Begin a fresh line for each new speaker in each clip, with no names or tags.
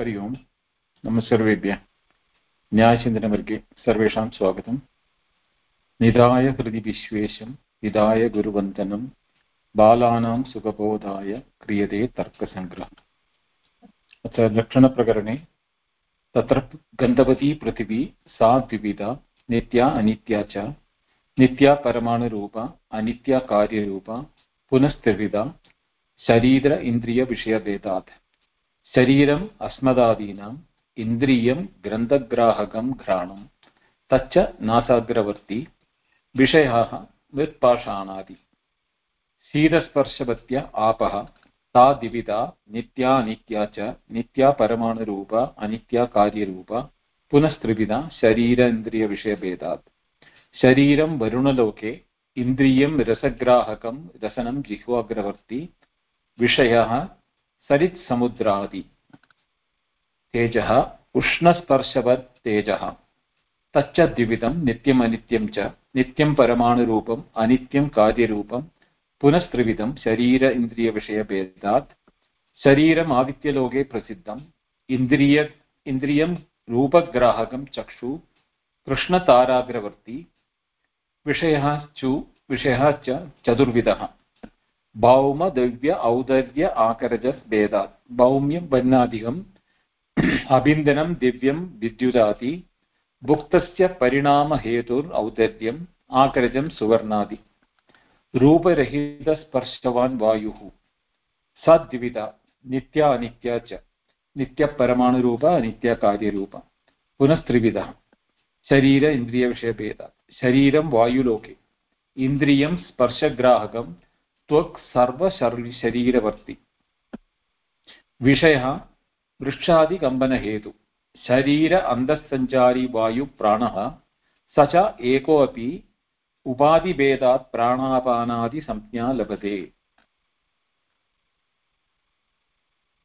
हरि ओम् नमः सर्वेभ्यः। न्यायचिन्तनवर्गे सर्वेषां स्वागतम्। निधाय हृदि विश्वेशं निधाय गुरुवन्दनं बालानां सुखबोधाय क्रियते तर्कसङ्ग्रहः अत्र लक्षणप्रकरणे तत्र गन्धवती पृथिवी, सा द्विविधा, नित्या अनित्या च, नित्या परमाणुरूपा, अनित्या कार्यरूपा, पुनस्त्रिविधा, शरीर इन्द्रियविषयभेदात् शरीरम् अस्मदादीनाम् इन्द्रियं ग्रन्थग्राहकं घ्राणं तच्च नासाग्रवर्ती, विषयाः मृत्पाषाणादि शीतस्पर्शवत्य आपः ता द्विविधा नित्या अनित्या च, नित्या परमाणुरूपा, अनित्या कार्यरूपा, पुनस्त्रिविधा शरीरेन्द्रियविषयभेदात्। शरीरं वरुणलोके, इन्द्रियं रसग्राहकं, रसनं जिह्वाग्रवर्ती, विषयः सरित्समुद्रादि तेजः, उष्णस्पर्शवत् तेजः। तच्च द्विविधं नित्यमनित्यं च। नित्यं परमाणुरूपम्, अनित्यं कार्यरूपं पुनस्त्रिविधं, शरीर इन्द्रियविषयभेदात्। शरीरम् आदित्यलोके प्रसिद्धम्। इन्द्रिय, इन्द्रियं रूपग्राहकं चक्षु। कृष्णताराग्रवर्ती। विषयः चु, विषयः च चतुर्विधः। भौमद्रव्य औदर्य आकरजभेदात् भौम्यं वर्णादिकम् अभिन्दनं दिव्यं विद्युदाति भुक्तस्य परिणामहेतुर् औदर्यम् आकरजं सुवर्णादि रूपरहितस्पर्शवान् वायुः सा द्विविधा नित्या अनित्या च नित्यपरमाणुरूप अनित्यकार्यरूप पुनस्त्रिविधः शरीर इन्द्रियविषयभेदात् शरीरं वायुलोके इन्द्रियं स्पर्शग्राहकं त्वक् सर्वशरीरवर्ति विषयः वृक्षादिकम्बनहेतु शरीर अन्तःसञ्चारी वायुप्राणः स च एकोऽपि उपाधिभेदात् प्राणापानादिसंज्ञा लभते।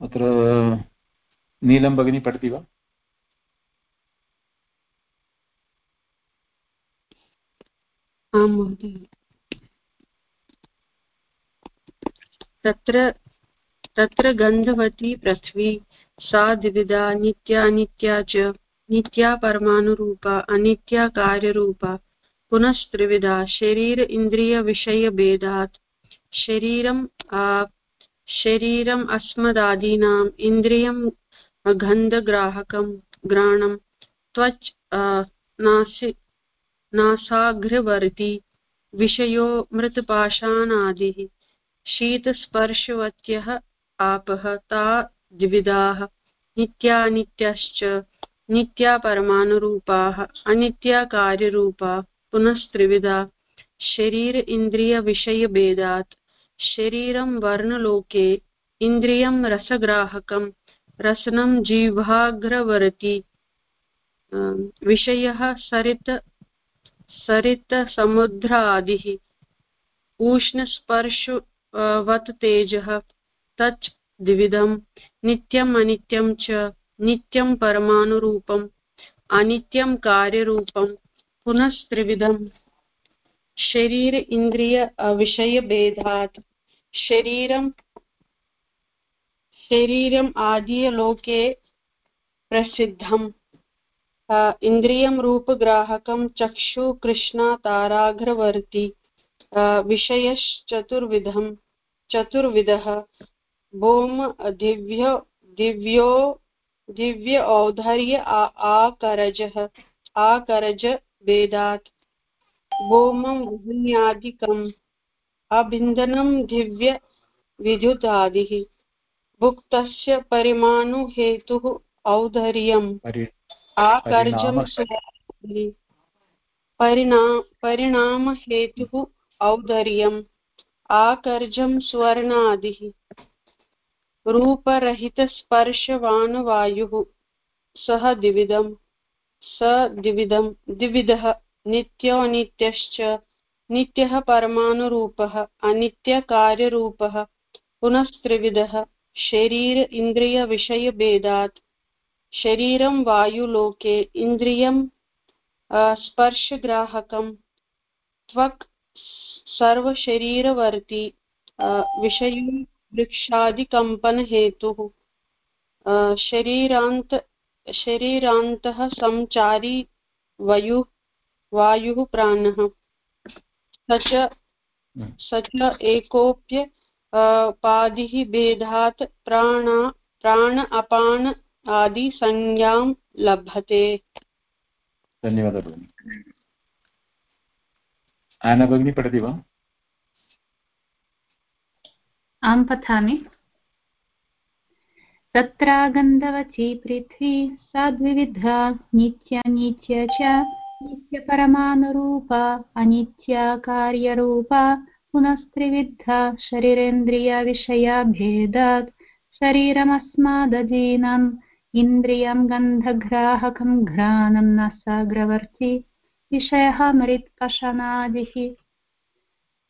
अत्र नीलं भगिनी पठति वा?
आं महोदय। तत्र तत्र गन्धवती पृथ्वी, सा द्विविधा नित्यानित्या च, नित्या परमाणुरूपा अनित्या कार्यरूपा, पुनस्त्रिविधा, शरीर इन्द्रियविषयभेदात् शरीरम् शरीरम् अस्मदादीनाम् इन्द्रियं गन्धग्राहकं घ्राणं त्वच् नासि नासाघ्रवर्ति विषयो मृत्पाषाणादिः शीतस्पर्शवत्यः आपः ता द्विविधाः, नित्यानित्यश्च नित्या परमाणुरूपाः अनित्या कार्यरूपा पुनस्त्रिविधा शरीर इन्द्रियविषयभेदात् शरीरं वर्णलोके इन्द्रियं रसग्राहकं। रसनं जिह्वाग्रवरति विषयः सरित, सरितसमुद्रादिः। उष्णस्पर्श वत् तेजः, तच् द्विविधं नित्यम् अनित्यं च नित्यं परमाणुरूपम् अनित्यं कार्यरूपं पुनस्त्रिविधं शरीर इन्द्रिय विषयभेदात् शरीरं शरीरम् आदियलोके प्रसिद्धम्। इन्द्रियं रूपग्राहकं चक्षु कृष्णा ताराघ्रवर्ति विषयश्चतुर्विधं चतुर्विधः। भौम दिव्य दिव्यो दिव्य औधर्य आकरजः। आकरज वेदात् भौमं वह्न्यादिकम् अभिन्दनं दिव्य विद्युतादिः। भुक्तस्य परिमाणुहेतुः औधर्यम् आकर्जं परिणा परिणामहेतुः औदर्यम्। आकर्जं स्वर्णादिः। रूपरहितस्पर्शवान् वायुः सः द्विविधम् स द्विविधम् द्विविधः नित्योऽनित्यश्च नित्यः परमाणुरूपः अनित्यकार्यरूपः पुनस्त्रिविधः शरीर इन्द्रियविषयभेदात्। शरीरं वायुलोके, इन्द्रियं स्पर्शग्राहकं। त्वक् सर्वशरीरवर्ती विषयो वृक्षादिकम्पनहेतुः शरीरान्त, शरीरान्तः संचारी वयुः, वायुः प्राणः। स च स च एकोऽप्य पादिः भेदात् प्राण प्राण अपान आदि संज्ञां लभते।
धन्यवादः आना भगिनी पठति वा?
आं पठामि। तत्रागन्धवची पृथ्वी सा द्विविधा नित्या च नित्यपरमानुरूपा अनित्या कार्यरूपा पुनस्त्रिविद्धा शरीरेन्द्रियविषया भेदात् शरीरमस्मादजीनम् इन्द्रियं गन्धग्राहकं घ्राणं न साग्रवर्ति। विषयः मृत्पशनादिः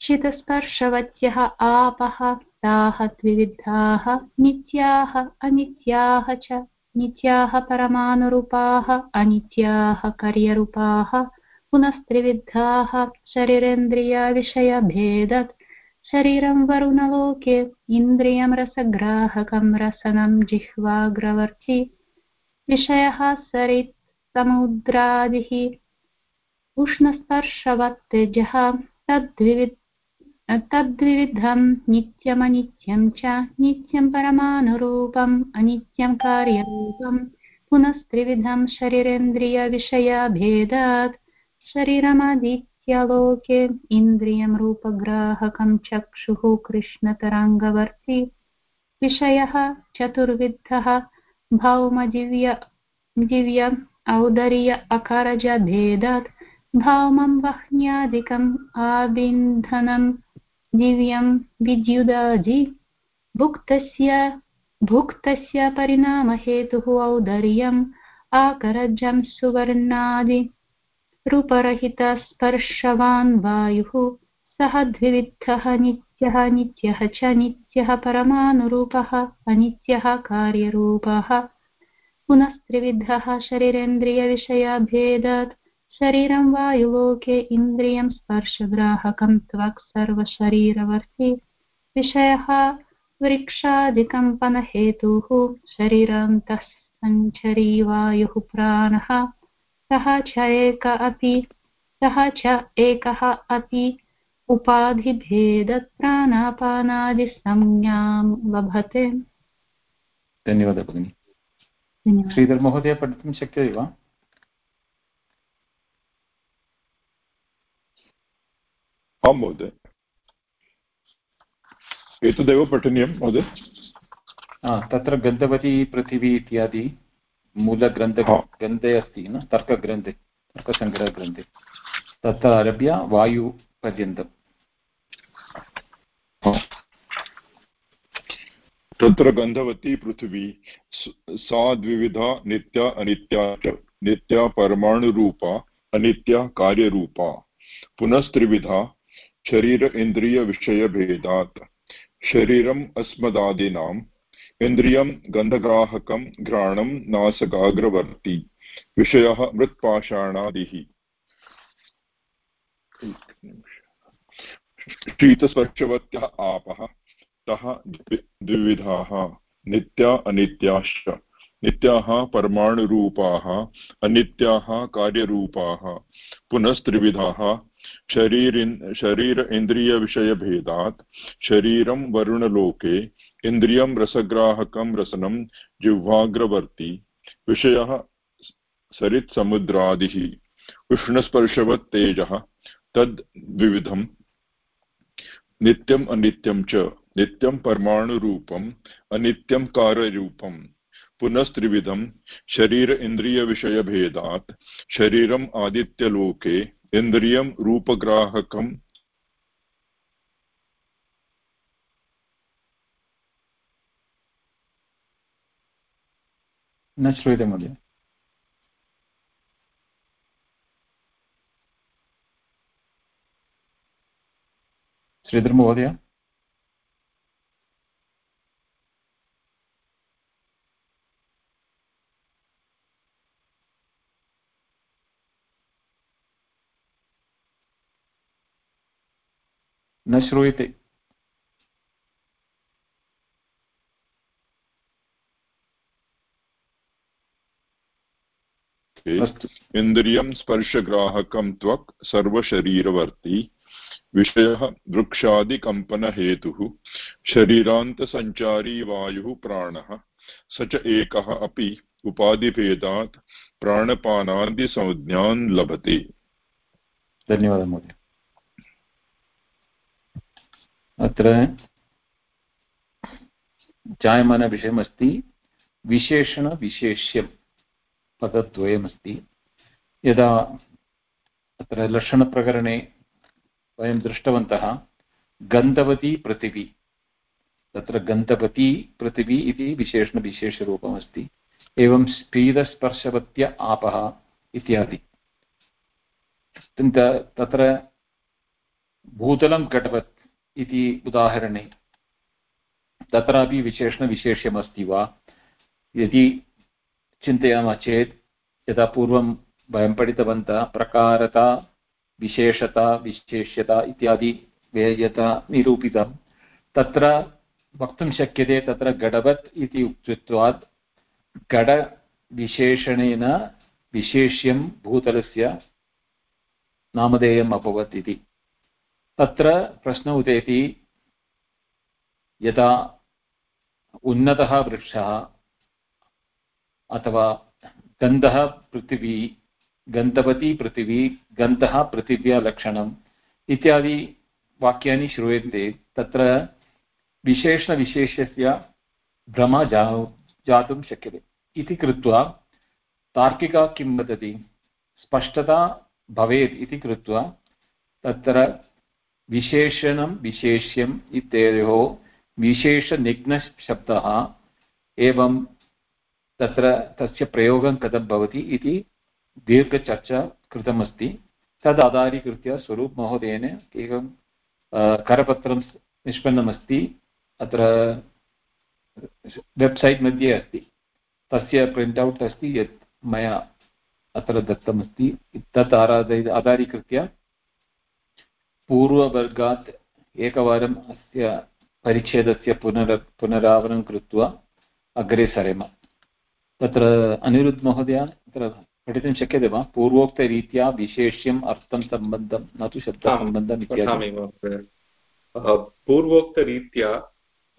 शीतस्पर्शवत्यः आपः, ताः द्विविधाः नित्याः अनित्याः च, नित्याः परमानुरूपाः, अनित्याः कार्यरूपाः पुनस्त्रिविधाः शरीरेन्द्रियविषयभेदत्, शरीरं वरुणलोके, इन्द्रियं रसग्राहकं, रसनं जिह्वाग्रवर्ति, विषयः सरित् समुद्रादिः उष्णस्पर्शवत्तेजः तद्विविध तद्विविधं नित्यमनित्यं च नित्यं परमानुरूपम्, अनित्यं कार्यरूपं पुनस्त्रिविधं शरीरेन्द्रियविषयाभेदात्। शरीरमदित्यलोके इन्द्रियं रूपग्राहकं चक्षुः कृष्णतरङ्गवर्ति। विषयः चतुर्विधः भौमदिव्य दिव्य औदर्य अकारजभेदात्। भौमं वह्न्यादिकम् आबिन्धनं दिव्यं विद्युदादि। भुक्तस्य भुक्तस्य परिणामहेतुः औदर्यम्, आकरजं सुवर्णादि। रूपरहितस्पर्शवान् वायुः सः द्विविद्धः नित्यः नित्यः च नित्यः परमानुरूपः, अनित्यः कार्यरूपः। पुनस्त्रिविधः शरीरेन्द्रियविषयाभेदात् शरीरं वायुलोके इन्द्रियं स्पर्शग्राहकं त्वक् सर्वशरीरवर्ति। विषयः वृक्षादिकम्पनहेतुः शरीरान्तः सञ्चरी वायुः प्राणः। सः च एक अपि सः च एकः अपि। उपाधिभेदत् प्राणापानादिसंज्ञां लभते।
धन्यवादः भगिनि। श्रीधर महोदय पठितुं शक्यते वा?
आं महोदय एतदेव पठनीयं महोदय।
तत्र गन्धवती पृथिवी इत्यादि मूलग्रन्थ ग्रन्थे अस्ति न तर्कग्रन्थे तर्कसङ्ग्रहग्रन्थे। तत्र आरभ्य वायुपर्यन्तम्।
तत्र गन्धवती पृथिवी सा द्विविधा नित्या अनित्या च नित्या परमाणुरूपा अनित्या कार्यरूपा पुनस्त्रिविधा शरीर इन्द्रियविषयभेदात् शरीरम् अस्मदादीनाम् इन्द्रियं गन्धग्राहकं घ्राणं नासकाग्रवर्ति विषयः मृत्पाषाणादिः। शीतस्पर्शवत्यः आपः, तः द्विविधाः, नित्या अनित्याश्च। नित्याः परमाणुरूपाः, अनित्याः कार्यरूपाः, पुनस्त्रिविधाः शरीरिन्, शरीर इन्द्रियविषयभेदात् शरीरं वरुणलोके, इन्द्रियं रसग्राहकं रसनं, जिह्वाग्रवर्ति, विषयः सरित्समुद्रादिः उष्णस्पर्शवत् तेजः तद् द्विविधम् नित्यम् अनित्यं च, नित्यं परमाणुरूपम्, अनित्यं कार्यरूपम् पुनस्त्रिविधं, शरीर इन्द्रियविषयभेदात् शरीरम् आदित्यलोके इन्द्रियं रूपग्राहकं
न श्रूयते महोदय। श्रीधर न श्रूयते
इन्द्रियं स्पर्शग्राहकं त्वक् सर्वशरीरवर्ती विषयः वृक्षादिकम्पनहेतुः शरीरान्तसञ्चारी वायुः प्राणः स च एकः अपि उपाधिभेदात् प्राणपानादिसंज्ञान् लभते।
धन्यवादः महोदय। अत्र जायमानविषयमस्ति, विशेषणविशेष्यं पदद्वयमस्ति। यदा अत्र लक्षणप्रकरणे वयं दृष्टवन्तः, गन्धवती पृथिवी, तत्र गन्धवती पृथिवी इति विशेषणविशेषरूपमस्ति, एवं स्पीदस्पर्शवत्य आपः इत्यादि। तत्र भूतलं घटवत् इति उदाहरणे। तत्रापि विशेषणविशेष्यमस्ति वा? यदि चिन्तयामः चेत्, यदा पूर्वं वयं पठितवन्तः, प्रकारता, विशेषता, विशेष्यता इत्यादि यथा निरूपितं, तत्र वक्तुं शक्यते तत्र गडवत् इति उक्तत्वात् गडविशेषणेन विशेष्यं भूतलस्य नामधेयम् अभवत् इति। तत्र प्रश्न उदेति यदा उन्नतः वृक्षः अथवा गन्धः पृथिवी, गन्धवती पृथिवी, गन्धः पृथिव्या लक्षणम् इत्यादि वाक्यानि श्रूयन्ते, तत्र विशेषणविशेषस्य भ्रमा जा, जातुं शक्यते। इति कृत्वा तार्किका किं वदति? स्पष्टता भवेत् इति कृत्वा तत्र विशेषणं विशेष्यम् इत्ययोः विशेषनिघ्नशब्दः एवं तत्र तस्य प्रयोगं कथं भवति इति दीर्घचर्चा कृतमस्ति तद् आधारीकृत्य स्वरूपमहोदयेन एकं करपत्रं निष्पन्नमस्ति। अत्र वेब्सैट् मध्ये अस्ति। तस्य प्रिण्ट् औट् अस्ति यत् मया अत्र दत्तमस्ति। तत् आराधय आधारीकृत्य पूर्ववर्गात् एकवारम् अस्य परिच्छेदस्य पुनर पुनरावरणं कृत्वा अग्रे सरेम। तत्र अनिरुद्धमहोदय तत्र पठितुं शक्यते वा? पूर्वोक्तरीत्या विशेष्यम् अर्थं सम्बन्धं न तु शब्दसम्बन्धम् इत्यादि।
पूर्वोक्तरीत्या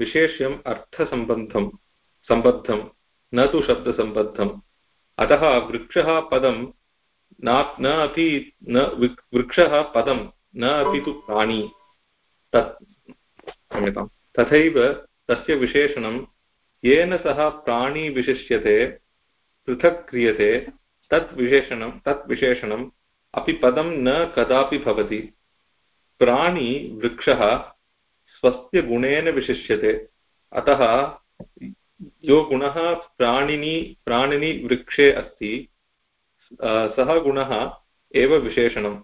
विशेष्यम् अर्थसम्बन्धं सम्बद्धं न तु शब्दसम्बद्धम्। अतः वृक्षः पदं न अपि न वृक्षः पदं न अपि तु प्राणी। तत् क्षम्यताम्। तथैव तस्य विशेषणं येन सह प्राणी विशिष्यते, पृथक् क्रियते, तत् विशेषणं, तत् विशेषणम् अपि पदं न कदापि भवति। प्राणी वृक्षः स्वस्य गुणेन विशिष्यते। अतः यो गुणः प्राणिनि प्राणिनि वृक्षे अस्ति सः गुणः एव विशेषणम्।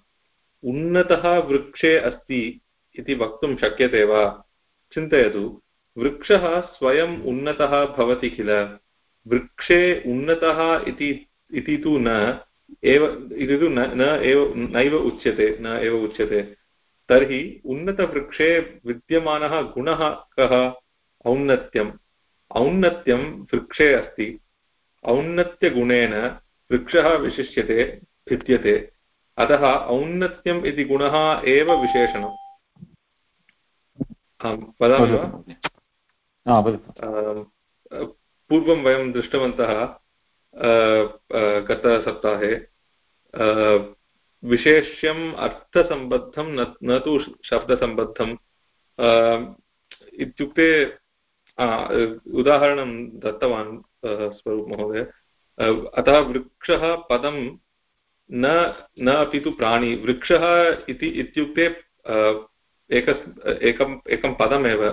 उन्नतः वृक्षे अस्ति इति वक्तुं शक्यते वा? चिन्तयतु। वृक्षः स्वयम् उन्नतः भवति किल? वृक्षे उन्नतः इति तु न, एव, इति तु न एव, नैव उच्यते, न एव उच्यते। तर्हि उन्नतवृक्षे विद्यमानः गुणः कः? औन्नत्यम्। औन्नत्यं वृक्षे अस्ति। औन्नत्यगुणेन वृक्षः विशिष्यते, भिद्यते। अतः औन्नत्यम् इति गुणः एव विशेषणम्। वदामि वा? पूर्वं वयं दृष्टवन्तः गतसप्ताहे विशेष्यम् अर्थसम्बद्धं न तु शब्दसम्बद्धम् इत्युक्ते उदाहरणं दत्तवान् स्वरूपमहोदय अतः वृक्षः पदं न न अपि तु प्राणी। वृक्षः इति इत्युक्ते एक एकम् एकं पदमेव।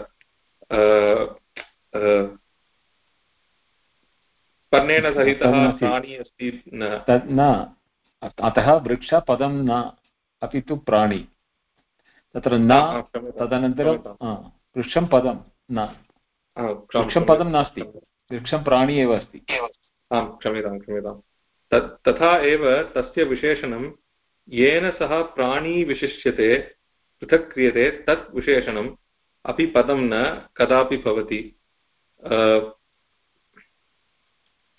पर्णेन सहितः प्राणी अस्ति
न। अतः वृक्षपदं न अपि तु प्राणी। तत्र न तदनन्तरं वृक्षं पदं न। वृक्षं पदं नास्ति। वृक्षं प्राणी एव अस्ति।
आं क्षम्यतां क्षम्यतां तथा एव तस्य विशेषणं येन सह प्राणी विशिष्यते, पृथक् क्रियते तत् विशेषणम् अपि पदं न कदापि भवति।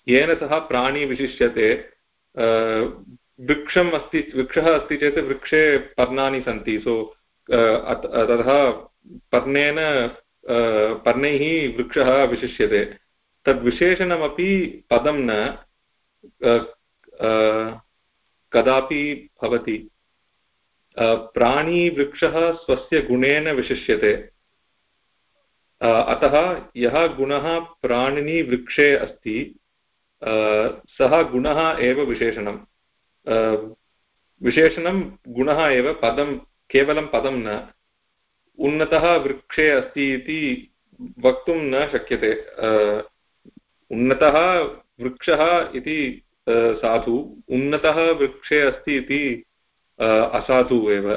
येन सह प्राणी विशिष्यते वृक्षम् अस्ति, वृक्षः अस्ति चेत् वृक्षे पर्णानि सन्ति। सो ततः पर्णेन पर्णैः वृक्षः विशिष्यते। तद्विशेषणमपि पदं न कदापि भवति। प्राणीवृक्षः स्वस्य गुणेन विशिष्यते। अतः यः गुणः प्राणिनीवृक्षे अस्ति सः गुणः एव विशेषणं विशेषणं गुणः एव पदं, केवलं पदं न। उन्नतः वृक्षे अस्ति इति वक्तुं न शक्यते। उन्नतः वृक्षः इति साधु, उन्नतः वृक्षे अस्ति इति असाधु एव।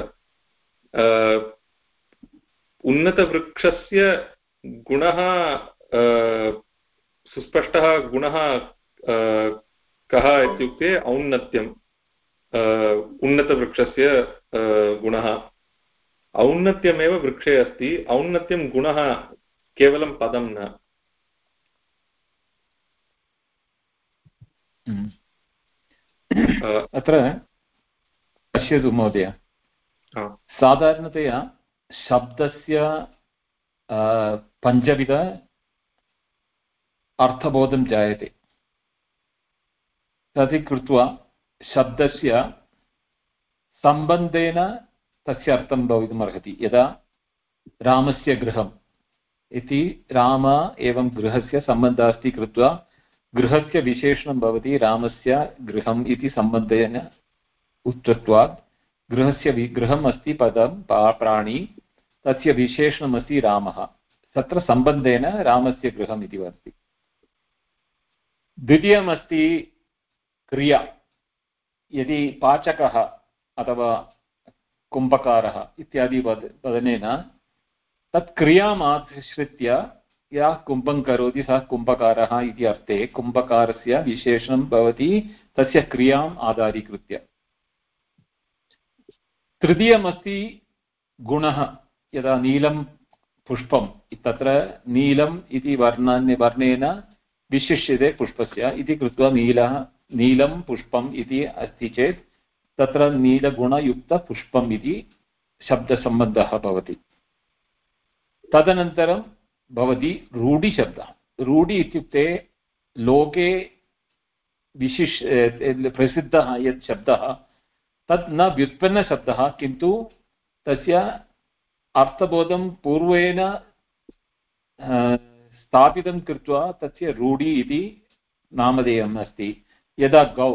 उन्नतवृक्षस्य गुणः सुस्पष्टः गुणः कः इत्युक्ते औन्नत्यम्। उन्नतवृक्षस्य गुणः। औन्नत्यमेव वृक्षे अस्ति। औन्नत्यं गुणः केवलं पदं न।
अत्र पश्यतु महोदय साधारणतया शब्दस्य पञ्चविध अर्थबोधं जायते तदि कृत्वा शब्दस्य सम्बन्धेन तस्य अर्थं भवितुमर्हति यदा रामस्य गृहम् इति राम एवं गृहस्य सम्बन्धः अस्ति कृत्वा गृहस्य विशेषणं भवति रामस्य गृहम् इति सम्बन्धेन उक्तत्वात्। गृहस्य गृहम् अस्ति पदं प्राणी, तस्य विशेषणमस्ति रामः। तत्र सम्बन्धेन रामस्य गृहम् इति वदति द्वितीयमस्ति क्रिया। यदि पाचकः अथवा कुम्भकारः इत्यादि वद, वदनेन तत् क्रियाम् आश्रित्य यः कुम्भं करोति सः कुम्भकारः इति अर्थे कुम्भकारस्य विशेषणं भवति तस्य क्रियाम् आधारीकृत्य। तृतीयमस्ति गुणः, यदा नीलं पुष्पं तत्र नीलम् इति वर्णान् वर्णेन विशिष्यते पुष्पस्य, इति कृत्वा नीलः, नीलं पुष्पम् इति अस्ति चेत् तत्र नीलगुणयुक्तपुष्पम् इति शब्दसम्बन्धः भवति। तदनन्तरं भवति रूढिशब्दः रूढि इत्युक्ते लोके विशिष् प्रसिद्धः यत् शब्दः, तत् न व्युत्पन्नशब्दः, किन्तु तस्य अर्थबोधं पूर्वेण स्थापितं कृत्वा तस्य रूढि इति नामधेयम् अस्ति। यदा गौ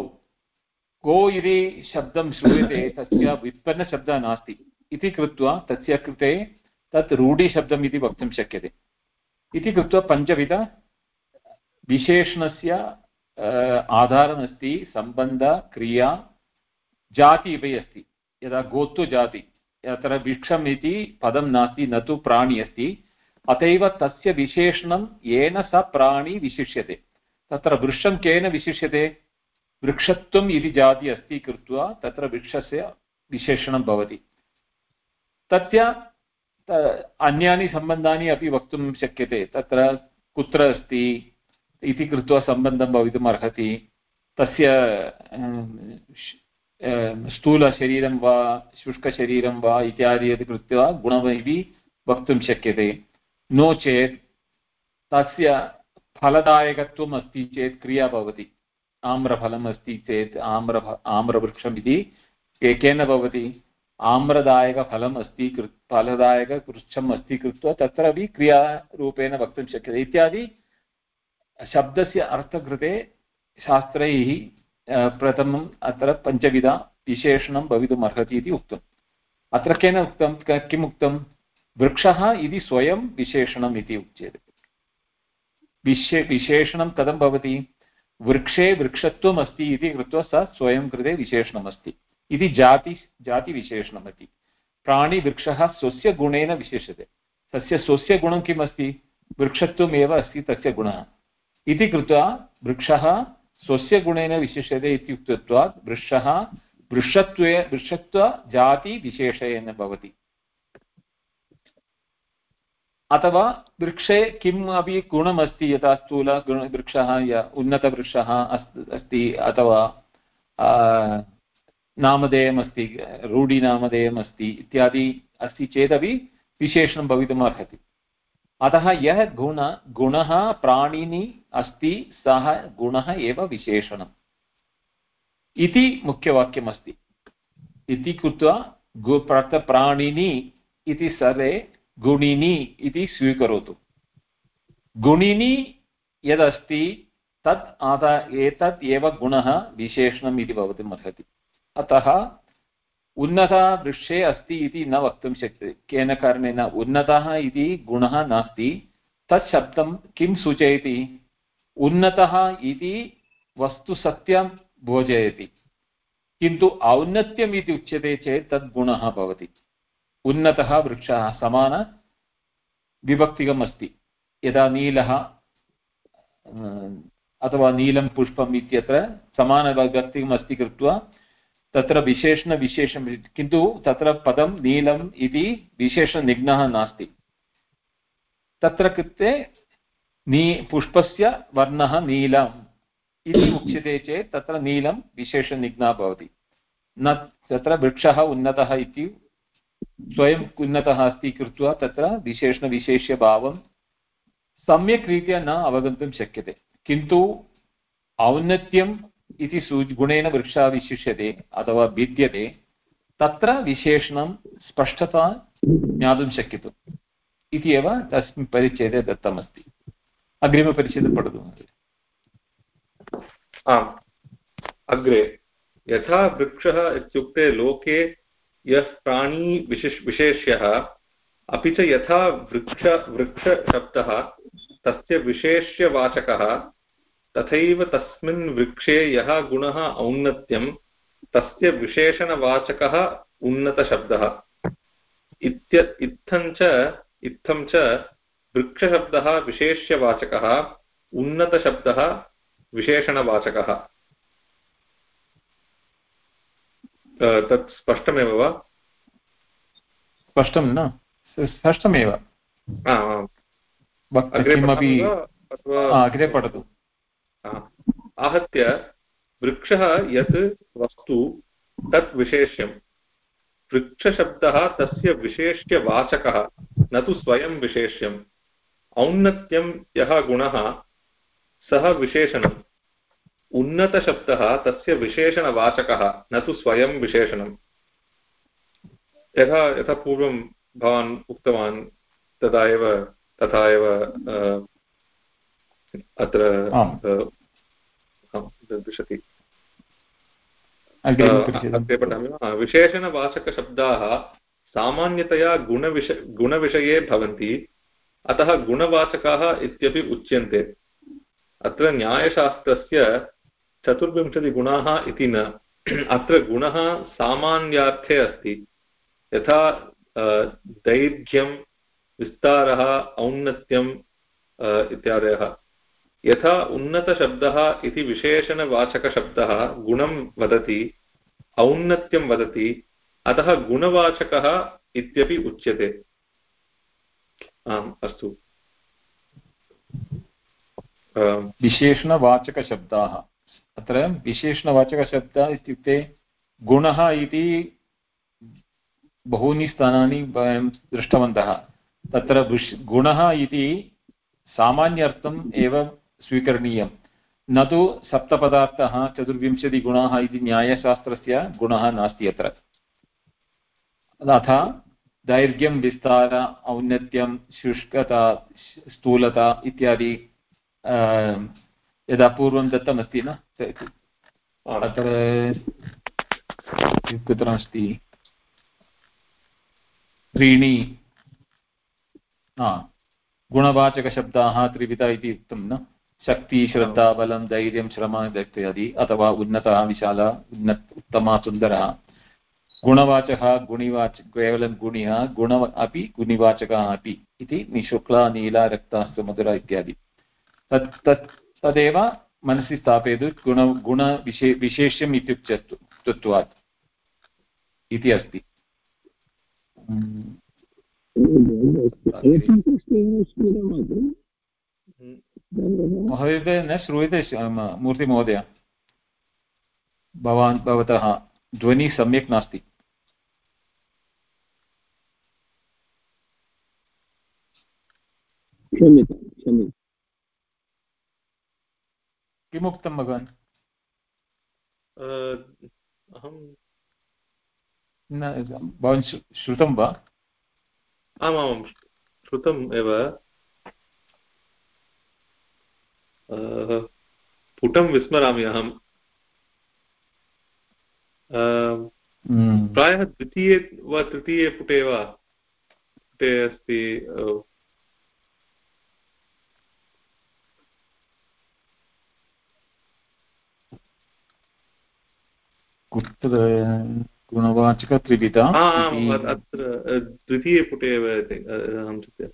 गो इति शब्दं श्रूयते, तस्य व्युत्पन्नशब्दः नास्ति। इति कृत्वा तस्य कृते तत् रूढिशब्दम् इति वक्तुं शक्यते। इति कृत्वा पञ्चविध विशेषणस्य आधारमस्ति, सम्बन्ध, क्रिया, जाति अपि अस्ति। यदा गोत्वजाति अत्र वृक्षम् इति पदं नास्ति, न तु प्राणी अस्ति। अत एव तस्य विशेषणं येन स प्राणी विशिष्यते। तत्र वृक्षं केन विशिष्यते? वृक्षत्वम् इति जाति अस्ति कृत्वा तत्र वृक्षस्य विशेषणं भवति। तस्य अन्यानि सम्बन्धानि अपि वक्तुं शक्यते। तत्र कुत्र अस्ति इति कृत्वा सम्बन्धं भवितुम् अर्हति। तस्य स्थूलशरीरं वा, शुष्कशरीरं वा इत्यादि यदि कृत्वा गुणमिति वक्तुं शक्यते। नो चेत् तस्य फलदायकत्वम् अस्ति चेत् क्रिया भवति। आम्रफलम् अस्ति चेत् आम्र आम्रवृक्षम् इति केन भवति। आम्रदायकफलम् अस्ति कृ फलदायकवृक्षम् अस्ति कृत्वा तत्रापि क्रियारूपेण वक्तुं शक्यते। इत्यादि शब्दस्य अर्थकृते शास्त्रैः प्रथमम् अत्र पञ्चविधा विशेषणं भवितुम् अर्हति इति उक्तम्। अत्र केन उक्तं? किम् उक्तं? वृक्षः इति स्वयं विशेषणम् इति उच्यते। विशे, विशेषणं कथं भवति? वृक्षे वृक्षत्वम् अस्ति इति कृत्वा सः स्वयं कृते विशेषणमस्ति इति जाति जातिविशेषणमस्ति प्राणिवृक्षः स्वस्य गुणेन विशेष्यते। तस्य स्वस्य गुणं किम् अस्ति? वृक्षत्वमेव अस्ति तस्य गुणः। इति कृत्वा वृक्षः स्वस्य गुणेन विशिष्यते इत्युक्तत्वात् वृक्षः वृक्षत्वे वृक्षत्वजातिविशेषेण भवति। अथवा वृक्षे किम् अपि गुणमस्ति यथा स्थूल वृक्षः, या उन्नतवृक्षः अस्ति अथवा नामधेयमस्ति, रूढिनामधेयमस्ति इत्यादि अस्ति चेदपि विशेषणं भवितुम् अर्हति। अतः यः गुण, गुणः प्राणिनि अस्ति, सः गुणः एव विशेषणम्। इति मुख्यवाक्यमस्ति। इति कृत्वा गु प्राणिनि इति सर्वे गुणिनि इति स्वीकरोतु। गुणिनि यदस्ति, तत् आदा एतत् एव गुणः विशेषणम् इति भवितुम् अर्हति। अतः उन्नतः वृक्षे अस्ति इति न वक्तुं शक्यते। केन कारणेन उन्नतः इति गुणः नास्ति। तत् शब्दं किं सूचयति? उन्नतः इति वस्तुसत्यं बोधयति किन्तु औन्नत्यम् इति उच्यते चेत् तद् भवति। उन्नतः वृक्षः समानविभक्तिकम् अस्ति। यदा नीलः अथवा नीलं पुष्पम् इत्यत्र समानविभक्तिकम् अस्ति कृत्वा तत्र विशेषणविशेषं किन्तु तत्र पदं नीलम् इति विशेषनिघ्नः नास्ति। तत्र कृते नी, पुष्पस्य वर्णः नीलम् इति उच्यते चेत् तत्र नीलं विशेषनिघ्ना भवति। न, तत्र वृक्षः उन्नतः इति, स्वयम् उन्नतः अस्ति कृत्वा तत्र विशेषणविशेष्यभावं सम्यक् रीत्या न अवगन्तुं शक्यते। किन्तु औन्नत्यम् इति सू गुणेन वृक्षः विशिष्यते अथवा भिद्यते, तत्र विशेषणं स्पष्टता ज्ञातुं शक्यते। इति एव तस्मिन् परिच्छेदे दत्तमस्ति। अग्रिमपरिच्छेदं पठतु
आम्। अग्रे। यथा वृक्षः इत्युक्ते लोके यः प्राणी विशिष्, विशेष्यः, अपि च यथा वृक्ष, वृक्षशब्दः तस्य विशेष्यवाचकः तथैव तस्मिन् वृक्षे यः गुणः औन्नत्यं तस्य विशेषणवाचकः उन्नतशब्दः। इत्य इत्थं च इत्थं च वृक्षशब्दः विशेष्यवाचकः उन्नतशब्दः विशेषणवाचकः। तत् स्पष्टमेव वा?
स्पष्टं न स्पष्टमेव। अग्रे पठतु।
आहत्य वृक्षः यत् वस्तु तत् विशेष्यं वृक्षशब्दः तस्य विशेष्यवाचकः, न तु स्वयं विशेष्यम्। औन्नत्यं यः गुणः, सः विशेषणम्। उन्नतशब्दः तस्य विशेषणवाचकः, न तु स्वयं विशेषणम्। यथा यथा पूर्वं भवान् उक्तवान्, तदा एव, तथा एव अत्र दृश्यते अग्रे पठामि वा? विशेषणवाचकशब्दाः सामान्यतया गुणविष गुणविषये भवन्ति। अतः गुणवाचकाः इत्यपि उच्यन्ते। अत्र न्यायशास्त्रस्य चतुर्विंशतिगुणाः इति न। अत्र गुणः सामान्यार्थे अस्ति। यथा दैर्घ्यं विस्तारः औन्नत्यम् इत्यादयः। यथा उन्नतशब्दः इति विशेषणवाचकशब्दः गुणं वदति, औन्नत्यं वदति, अतः गुणवाचकः इत्यपि उच्यते। आम्, अस्तु।
विशेषणवाचकशब्दाः। अत्र विशेषणवाचकशब्दः इत्युक्ते गुणः इति बहूनि स्थानानि वयं दृष्टवन्तः। तत्र गुणः इति सामान्यर्थम् एव स्वीकरणीयं न तु सप्तपदार्थः चतुर्विंशतिगुणाः इति न्यायशास्त्रस्य गुणः नास्ति अत्र। अतः दैर्घ्यं, विस्तार, औन्नत्यं, शुष्कता, स्थूलता इत्यादि यदा पूर्वं दत्तमस्ति न? अत्र कुत्र अस्ति? त्रीणि गुणवाचकशब्दाः त्रिविधा इति उक्तं न? शक्ति श्रद्धा बलं धैर्यं श्रम इत्यादि अथवा उन्नतः विशाल उन्नत उत्तमः सुन्दरः। गुणवाचकः गुणिवाच केवलं गुणिः गुण अपि गुणिवाचकः अपि इति निशुक्ला नीला रक्ता सुमधुरा इत्यादि। तत् तत् तदेव मनसि स्थापयतु गुण गुणविशे विशेष्यम् इत्युक्तत्वात् इति अस्ति। महोदय न श्रूयते मूर्तिमहोदय भवान् भवतः ध्वनिः सम्यक् नास्ति।
क्षम्यतां
किमुक्तं भगवान्?
अहं
न भवान् श्रुतं वा?
आमां श्रुतम् एव। पुटं विस्मरामि अहं।
हम्म।
प्रायः द्वितीये वा तृतीये पुटे वा पुटे अस्ति
कुत्र गुणवाचकत्रिविधा
अत्र द्वितीये पुटे एव अहं चिन्तयामि।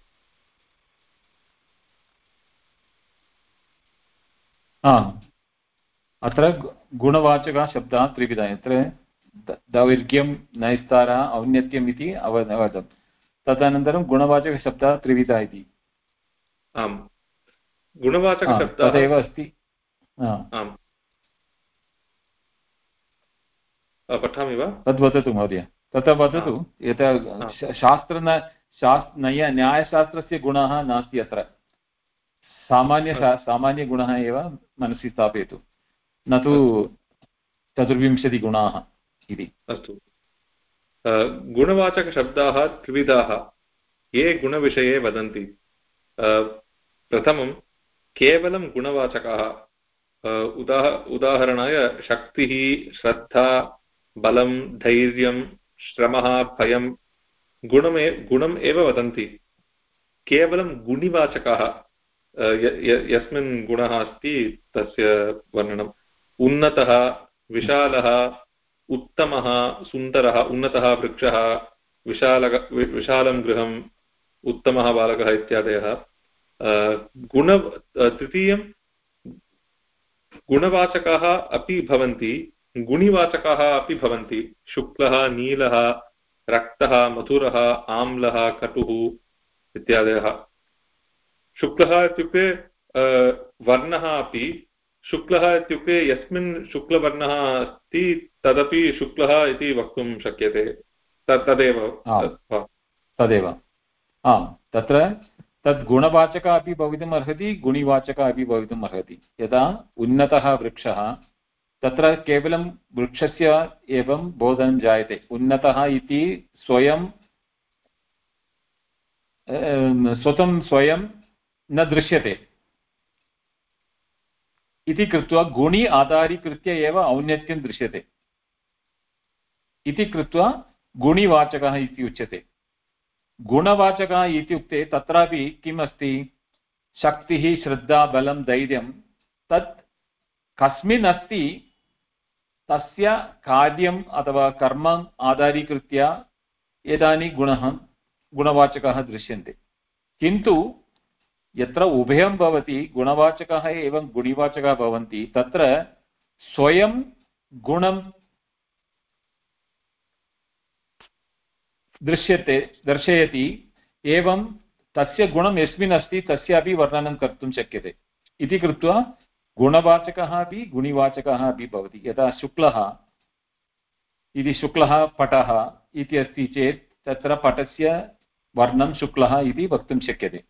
अत्र गुणवाचकः शब्दः त्रिविधः यत्र दैर्घ्यं नैस्तारः औन्नत्यम् इति अव अवदं तदनन्तरं गुणवाचकशब्दः त्रिविधः इति
आम् गुणवाचकशब्दः
तदेव अस्ति
आम् पठामि वा
तद् वदतु महोदय तथा वदतु यथा शास्त्र न शास् नय न्यायशास्त्रस्य गुणः नास्ति अत्र सामान्य सामान्यगुणः एव मनसि स्थापयतु। न तु चतुर्विंशतिगुणाः इति।
अस्तु। गुणवाचकशब्दाः त्रिविधाः ये गुणविषये वदन्ति। प्रथमं केवलं गुणवाचकाः। उदाह, उदाहरणाय शक्तिः, श्रद्धा, बलं, धैर्यं, श्रमः, भयं गुणमे, गुणम् एव वदन्ति। केवलं गुणिवाचकाः। यस्मिन् गुणः अस्ति तस्य वर्णनम्। उन्नतः, विशालः, उत्तमः, सुन्दरः, उन्नतः वृक्षः विशाल विशालं गृहम् उत्तमः बालकः इत्यादयः। गुण तृतीयं, गुणवाचकाः अपि भवन्ति, गुणिवाचकाः अपि भवन्ति। शुक्लः, नीलः, रक्तः, मधुरः, आम्लः, कटुः इत्यादयः। शुक्लः इत्युक्ते वर्णः अपि शुक्लः इत्युक्ते यस्मिन् शुक्लवर्णः अस्ति तदपि शुक्लः इति वक्तुं शक्यते। तदेव।
तदेव। आम्। तत्र तद् गुणवाचकः अपि भवितुम् अर्हति गुणिवाचकः अपि भवितुम् अर्हति। यदा उन्नतः वृक्षः तत्र केवलं वृक्षस्य एवं बोधनं जायते। उन्नतः इति स्वयं स्वतं स्वयं न दृश्यते। इति कृत्वा गुणि आधारीकृत्य एव औन्नत्यं दृश्यते। इति कृत्वा गुणिवाचकः इति उच्यते। गुणवाचकः इत्युक्ते तत्रापि किम् अस्ति? शक्तिः, श्रद्धा, बलं, धैर्यं। तत् कस्मिन् अस्ति, तस्य कार्यम् अथवा कर्म आधारीकृत्य एतानि गुणः, गुणवाचकाः दृश्यन्ते। किन्तु यत्र उभयं भवति, गुणवाचकः एवं गुणिवाचकः भवन्ति, तत्र स्वयं गुणं दृश्यते, दर्शयति, एवं तस्य गुणं यस्मिन् अस्ति, तस्यापि वर्णनं कर्तुं शक्यते। इति कृत्वा गुणवाचकः अपि, गुणिवाचकः अपि भवति। यदा शुक्लः, इति शुक्लः पटः इति अस्ति चेत्, तत्र पटस्य वर्णं शुक्लः इति वक्तुं शक्यते।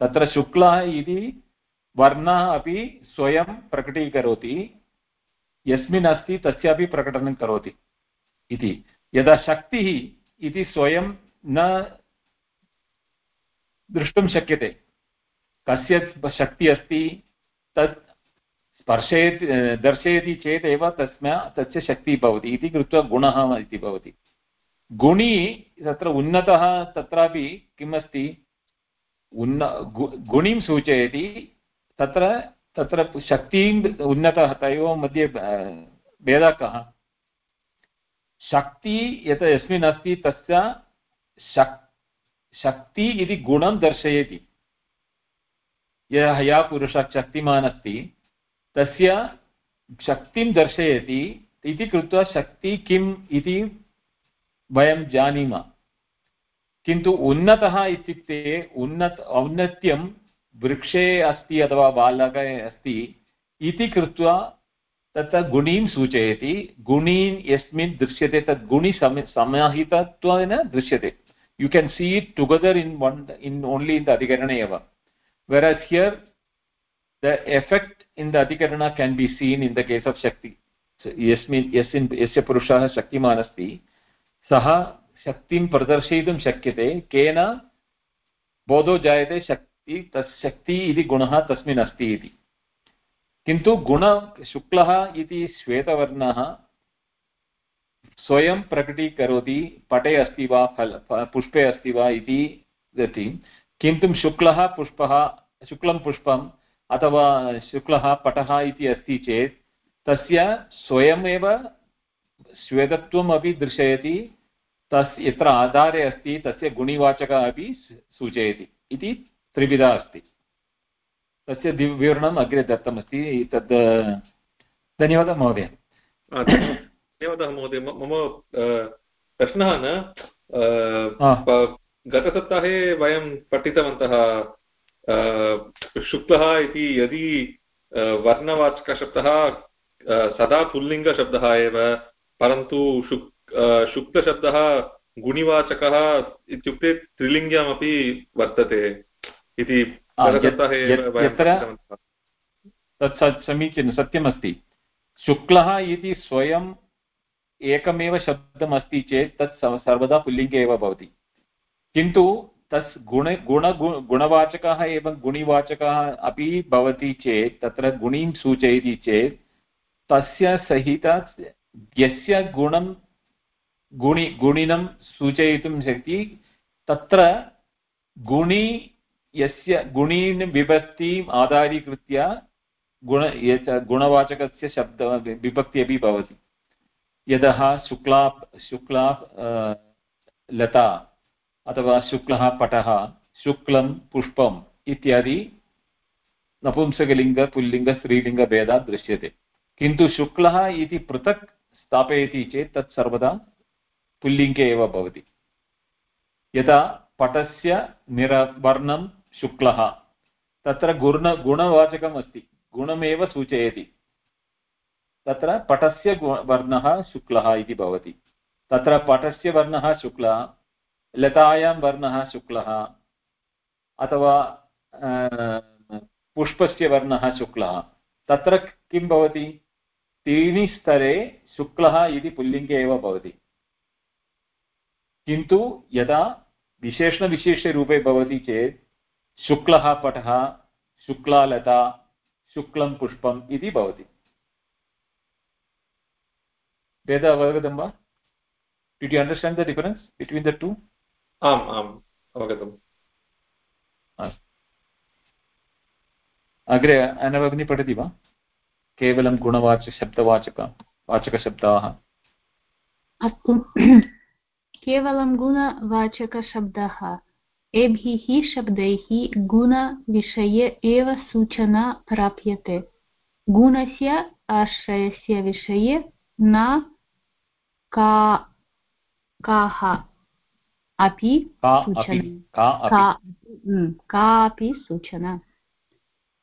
तत्र शुक्लः इति वर्णः अपि स्वयं प्रकटीकरोति। यस्मिन् अस्ति, तस्यापि प्रकटनं करोति इति। यदा शक्तिः इति स्वयं न द्रष्टुं शक्यते कस्य शक्तिः अस्ति, तत् स्पर्शयति दर्शयति चेदेव तस्मा, तस्य शक्तिः भवति इति कृत्वा गुणः इति भवति। गुणि तत्र उन्नतः तत्रापि किम् अस्ति उन्न गुणिं सूचयति, तत्र तत्र शक्तिं उन्नतः, तयोः मध्ये भेदः कः? शक्ति यत् यस्मिन् अस्ति, तस्य शक्, शक्ति इति गुणं दर्शयति। यः या पुरुषः शक्तिमान् अस्ति, तस्य शक्तिं दर्शयति, इति कृत्वा शक्ति किम् इति वयं जानीमः। किन्तु उन्नतः इत्युक्ते उन्नत, औन्नत्यं वृक्षे अस्ति अथवा बालके अस्ति इति कृत्वा तत्र गुणीं सूचयति। गुणीन् यस्मिन् दृश्यते, तत् गुणि सम, समाहितत्वेन दृश्यते। You can see it together in one in only in the अधिकरणे एव। Where is here the effect in the अधिकरण can be seen in the case of शक्ति यस्मिन् यस्मिन्, यस्य पुरुषः शक्तिमान् अस्ति सः शक्तिं प्रदर्शयितुं शक्यते, केन बोधो जायते शक्ति तत् शक्ति इति गुणः तस्मिन् अस्ति इति। किन्तु गुण, शुक्लः इति श्वेतवर्णः स्वयं प्रकटीकरोति, पटे अस्ति वा, फल पुष्पे अस्ति वा इति दति किन्तु शुक्लः पुष्पः, शुक्लं पुष्पम् अथवा शुक्लः पटः इति अस्ति चेत्, तस्य स्वयमेव श्वेतत्वम् अपि दर्शयति तस् यत्र आधारे अस्ति तस्य गुणिवाचकः अपि सूचयति। इति त्रिविधा अस्ति। तस्य विवरणम् अग्रे दत्तमस्ति। तद् धन्यवादः महोदय।
धन्यवादः। महोदय। मम प्रश्नः न गतसप्ताहे वयं पठितवन्तः शुक्लः इति यदि वर्णवाचकशब्दः सदा पुल्लिङ्गशब्दः एव परन्तु शुक् शुक्लशब्दः गुणिवाचकः इत्युक्ते त्रिलिङ्ग्यमपि वर्तते इति
तत् समीचीनं सत्यमस्ति। शुक्लः इति स्वयम् एकमेव शब्दम् अस्ति चेत् तत् सर्वदा पुल्लिङ्गे एव भवति। किन्तु तस् गुण गुण गुणवाचकः एवं गुणिवाचकः अपि भवति चेत् तत्र गुणीं सूचयति चेत् तस्य सहित यस्य गुणं गुणि, गुणिनं सूचयितुं शक्ति, तत्र गुणि यस्य, गुणीन् विभक्तिम् आधारीकृत्य गुण गुणवाचकस्य शब्द विभक्ति अपि भवति यतः शुक्ला शुक्ला लता अथवा शुक्लः पटः, शुक्लं पुष्पम् इत्यादि नपुंसकलिङ्ग, पुल्लिङ्ग, स्त्रीलिङ्गभेदात् दृश्यते। किन्तु शुक्लः इति पृथक् स्थापयति चेत् तत् सर्वदा पुल्लिङ्गे एव भवति। यदा पटस्य निरवर्णं शुक्लः, तत्र गुण गुणवाचकम् अस्ति गुणमेव सूचयति। तत्र पटस्य वर्णः शुक्लः इति भवति। तत्र पटस्य वर्णः शुक्लः, लतायां वर्णः शुक्लः, अथवा पुष्पस्य वर्णः शुक्लः। तत्र किं भवति? त्रीणि स्तरे शुक्लः इति पुल्लिङ्गे एव भवति। किन्तु यदा विशेषणविशेषरूपे भवति चेत् शुक्लः पटः शुक्लालता शुक्लं पुष्पम् इति भवति। वेद अवगतं वा? Did you understand the difference between the two
आम् आम् अवगतम्।
अग्रे अनभगिनी पठति वा? केवलं गुणवाच शब्दवाचक वाचकशब्दाः।
अस्तु। केवलं गुणवाचकशब्दः एभिः शब्दैः गुणविषये एव सूचना प्राप्यते। गुणस्य आश्रयस्य विषये न का काः अपि कापि सूचना।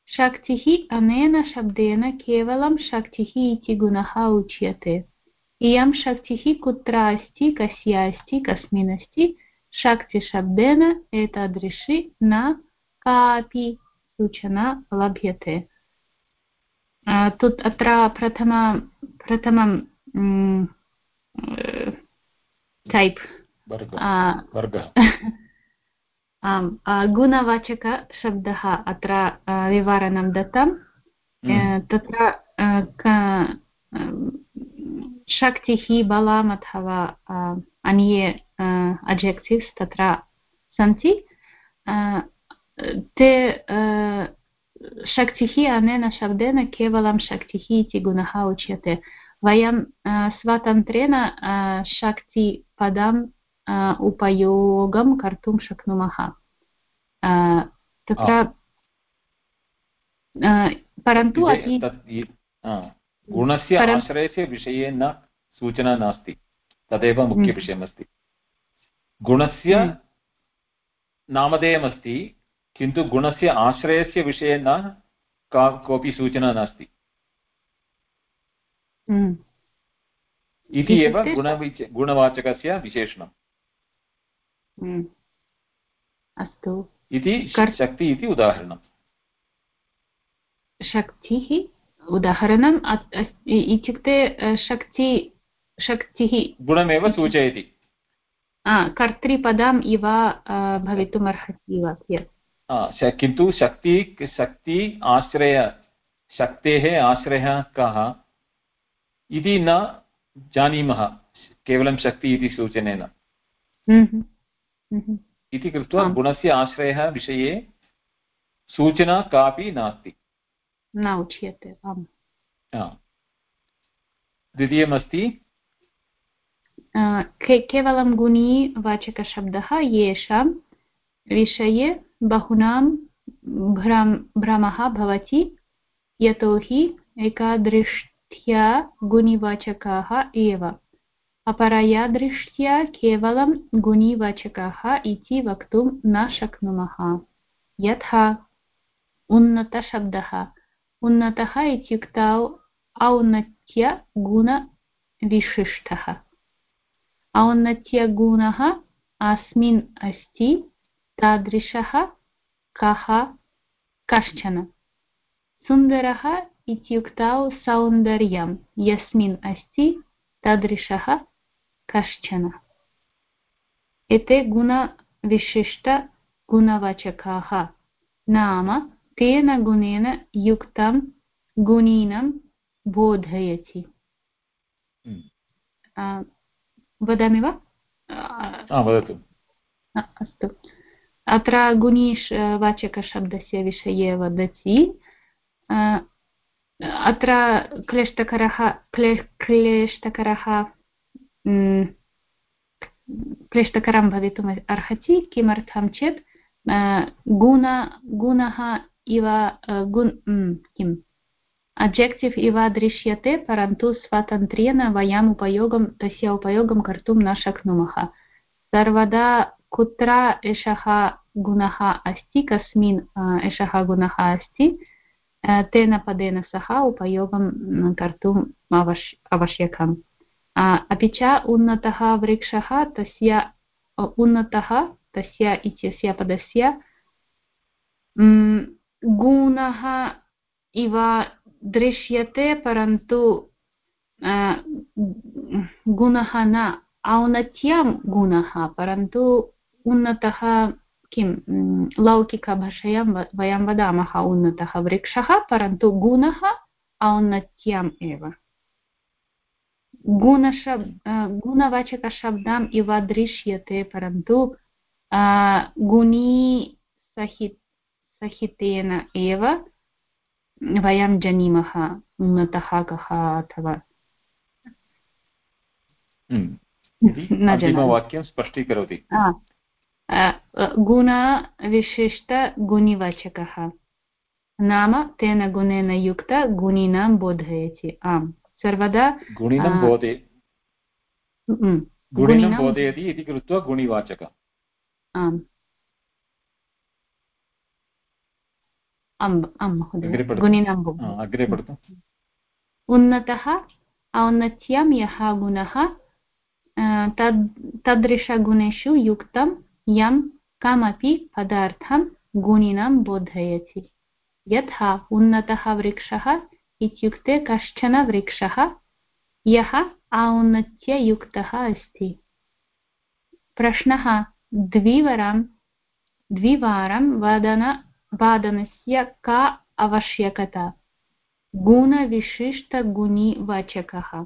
शक्तिः अनेन शब्देन केवलं शक्तिः इति गुणः उच्यते। इयं शक्तिः कुत्र अस्ति कस्य अस्ति कस्मिन् अस्ति शक्तिशब्देन एतादृशी न कापि सूचना लभ्यते अत्र प्रथम प्रथमं टैप् आम् गुणवाचकशब्दः अत्र विवरणं दत्तं हम्म। तत्र शक्तिः बलम् अथवा अन्ये अजेक्टिव्स् तत्र सन्ति ते शक्तिः अनेन शब्देन केवलं शक्तिः इति गुणः उच्यते वयं स्वतन्त्रेण शक्तिपदं उपयोगं कर्तुं शक्नुमः तत्र परन्तु
गुणस्य आश्रयस्य विषये न सूचना नास्ति तदेव हम्म। मुख्यविषयमस्ति गुणस्य हम्म। नामधेयमस्ति किन्तु गुणस्य आश्रयस्य विषये न का कोऽपि सूचना नास्ति
हम्म।
इति एव गुणविच गुणवाचकस्य विशेषणम्।
अस्तु
इति शक्ति इति उदाहरणम्
शक्तिः उदाहरणम् इत्युक्ते शक्ति शक्तिः।
गुणमेव सूचयति।
कर्तृपदम् इव भवितुम् अर्हति वा
किन्तु शक्ति शक्ति आश्रय शक्तेः आश्रयः कः? इति न जानीमः केवलं शक्ति इति सूचनेन।
हम्म, हम्म,
इति कृत्वा गुणस्य आश्रयः विषये सूचना कापि नास्ति।
न उच्यते आम्.
द्वितीयमस्ति
के केवलं गुणी वाचकशब्दः येषां विषये बहुनां भ्रम भ्रमः भवति यतोहि एकादृष्ट्या गुणिवाचकाः एव अपरया दृष्ट्या केवलं गुणिवाचकाः इति वक्तुं न शक्नुमः यथा उन्नतशब्दः उन्नतः इत्युक्तौ औन्नत्यगुणविशिष्टः औन्नत्यगुणः अस्मिन् अस्ति, तादृशः कः, कश्चन। सुन्दरः इत्युक्तौ सौन्दर्यं, यस्मिन् अस्ति, तादृशः कश्चन। एते गुणविशिष्टगुणवाचकाः नाम तेन गुणेन युक्तं गुणीनं बोधयति। आ, वदामि वा?
वदतु।
अस्तु। अत्र गुणीश् वाचकशब्दस्य विषये वदति। अत्र क्लिष्टकरः क्ले क्लिष्टकरः क्लिष्टकरं भवितुम् अर्हति किमर्थं चेत् गुण गुणः इव गुण किम् अब्जेक्टिव् इव दृश्यते परन्तु स्वातन्त्र्येण वयम् उपयोगं तस्य उपयोगं कर्तुं न शक्नुमः सर्वदा कुत्र एषः गुणः अस्ति कस्मिन् एषः गुणः अस्ति तेन पदेन सह उपयोगं कर्तुम् आवश् आवश्यकम् अपि च उन्नतः वृक्षः तस्य उन्नतः तस्य इत्यस्य पदस्य गुणः इव दृश्यते, परन्तु गुणः न औन्नत्यं गुणः, परन्तु उन्नतः किं लौकिकभाषायां वयं वदामः उन्नतः वृक्षः, परन्तु गुणः औन्नत्यम् एव। गुणशब् गुणवाचकशब्दम् इव दृश्यते, परन्तु गुणी सहि सहितेन एव वयं जानीमः उन्नतः कः अथवा
हम्म। अन्तिमवाक्यं स्पष्टीकरोति।
गुणविशिष्टगुणिवाचकः। नाम तेन गुणेन युक्त गुणिनां बोधयति। आम्। सर्वदा
गुणिनं गुणिनं बोधयति इति कृत्वा गुणिवाचक।
आम्। आम् आं महोदय
अग्रे पठतु।
गुणिनां
आ,
बोधयति
अग्रे पठतु
उन्नतः औन्नत्यं यः गुणः तद् तदृशगुणेषु युक्तं यं कमपि पदार्थं गुणिनं बोधयति यथा उन्नतः वृक्षः इत्युक्ते कश्चन वृक्षः यः औन्नत्ययुक्तः अस्ति प्रश्नः द्विवारं द्विवारं वदन वादनस्य का आवश्यकता गुणविशिष्टगुणिवाचकः।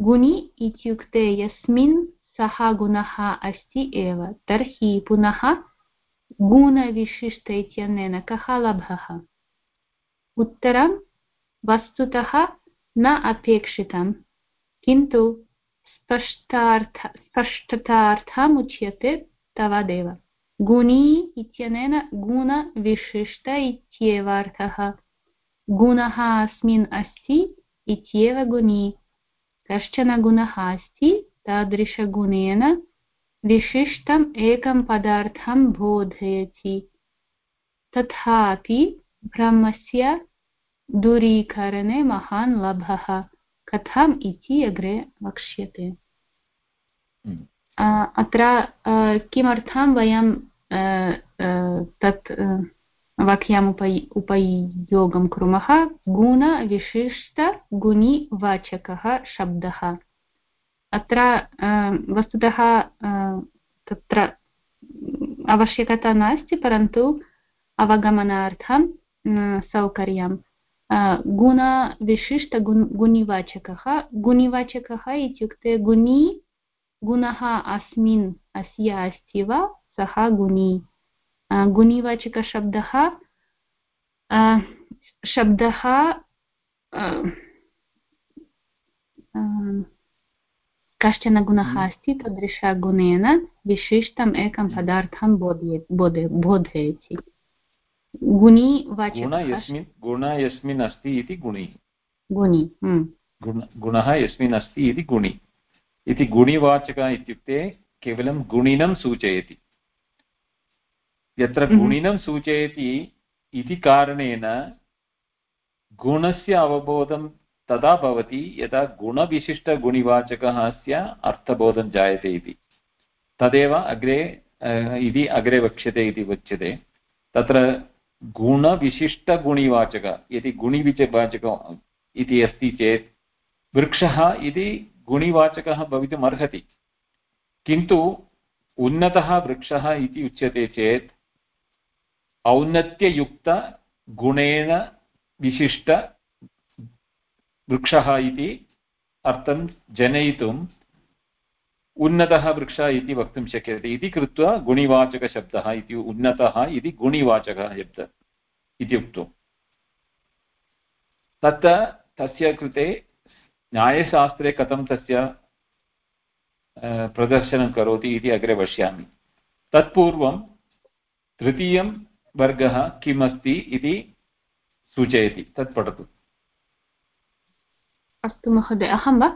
गुणि इत्युक्ते यस्मिन् सः गुणः अस्ति एव, तर्हि पुनः गुणविशिष्ट इत्यनेन कः लाभः? उत्तरं, वस्तुतः न अपेक्षितं किन्तु स्पष्टार्थ स्पष्टतार्थम् उच्यते तावदेव। गुणी इत्यनेन गुणविशिष्ट इत्येवार्थः। गुणः अस्मिन् अस्ति इत्येव गुणी। कश्चन गुणः अस्ति तादृशगुणेन विशिष्टम् एकं पदार्थं बोधयति। तथापि ब्रह्मस्य दूरीकरणे महान् लाभः। कथम् इति अग्रे वक्ष्यते।
हम्म।
अत्र किमर्थं वयं तत् वाक्यम् उपय उपयोगं कुर्मः गुणविशिष्टगुणिवाचकः शब्दः अत्र वस्तुतः तत्र आवश्यकता नास्ति परन्तु अवगमनार्थं सौकर्यं गुणविशिष्टगुण गुणिवाचकः गुणिवाचकः इत्युक्ते गुणी गुणः अस्मिन् अस्य अस्ति वा सः गुणी गुणिवाचकशब्दः शब्दः कश्चन गुणः। अस्ति तदृशगुणेन विशिष्टम् एकं पदार्थं बोधये बोधे बोधयति गुणी
गुण यस्मिन् अस्ति इति गुणि
गुणि।
गुणः यस्मिन् अस्ति इति गुणि इति गुणिवाचकः इत्युक्ते केवलं गुणिनं सूचयति। यत्र हम्म। गुणिनं सूचयति इति कारणेन गुणस्य अवबोधं तदा भवति यदा गुणविशिष्टगुणिवाचकः अस्य अर्थबोधं जायते इति। तदेव अग्रे इति अग्रे वक्ष्यते इति उच्यते। तत्र गुणविशिष्टगुणिवाचक यदि गुणिविचवाचक इति अस्ति चेत् वृक्षः इति गुणिवाचकः भवितुम् अर्हति। किन्तु उन्नतः वृक्षः इति उच्यते चेत् औन्नत्ययुक्तगुणेन विशिष्ट वृक्षः इति अर्थं जनयितुम् उन्नतः वृक्षः इति वक्तुं शक्यते। इति कृत्वा गुणिवाचकशब्दः इति उन्नतः इति गुणिवाचकः शब्दः इति उक्तम्। तत्र तस्य कृते न्यायशास्त्रे कथं तस्य प्रदर्शनं करोति इति अग्रे पश्यामि। तत्पूर्वं तृतीयं वर्गः किम् अस्ति इति सूचयति। तत् पठतु।
अस्तु महोदय अहं वा?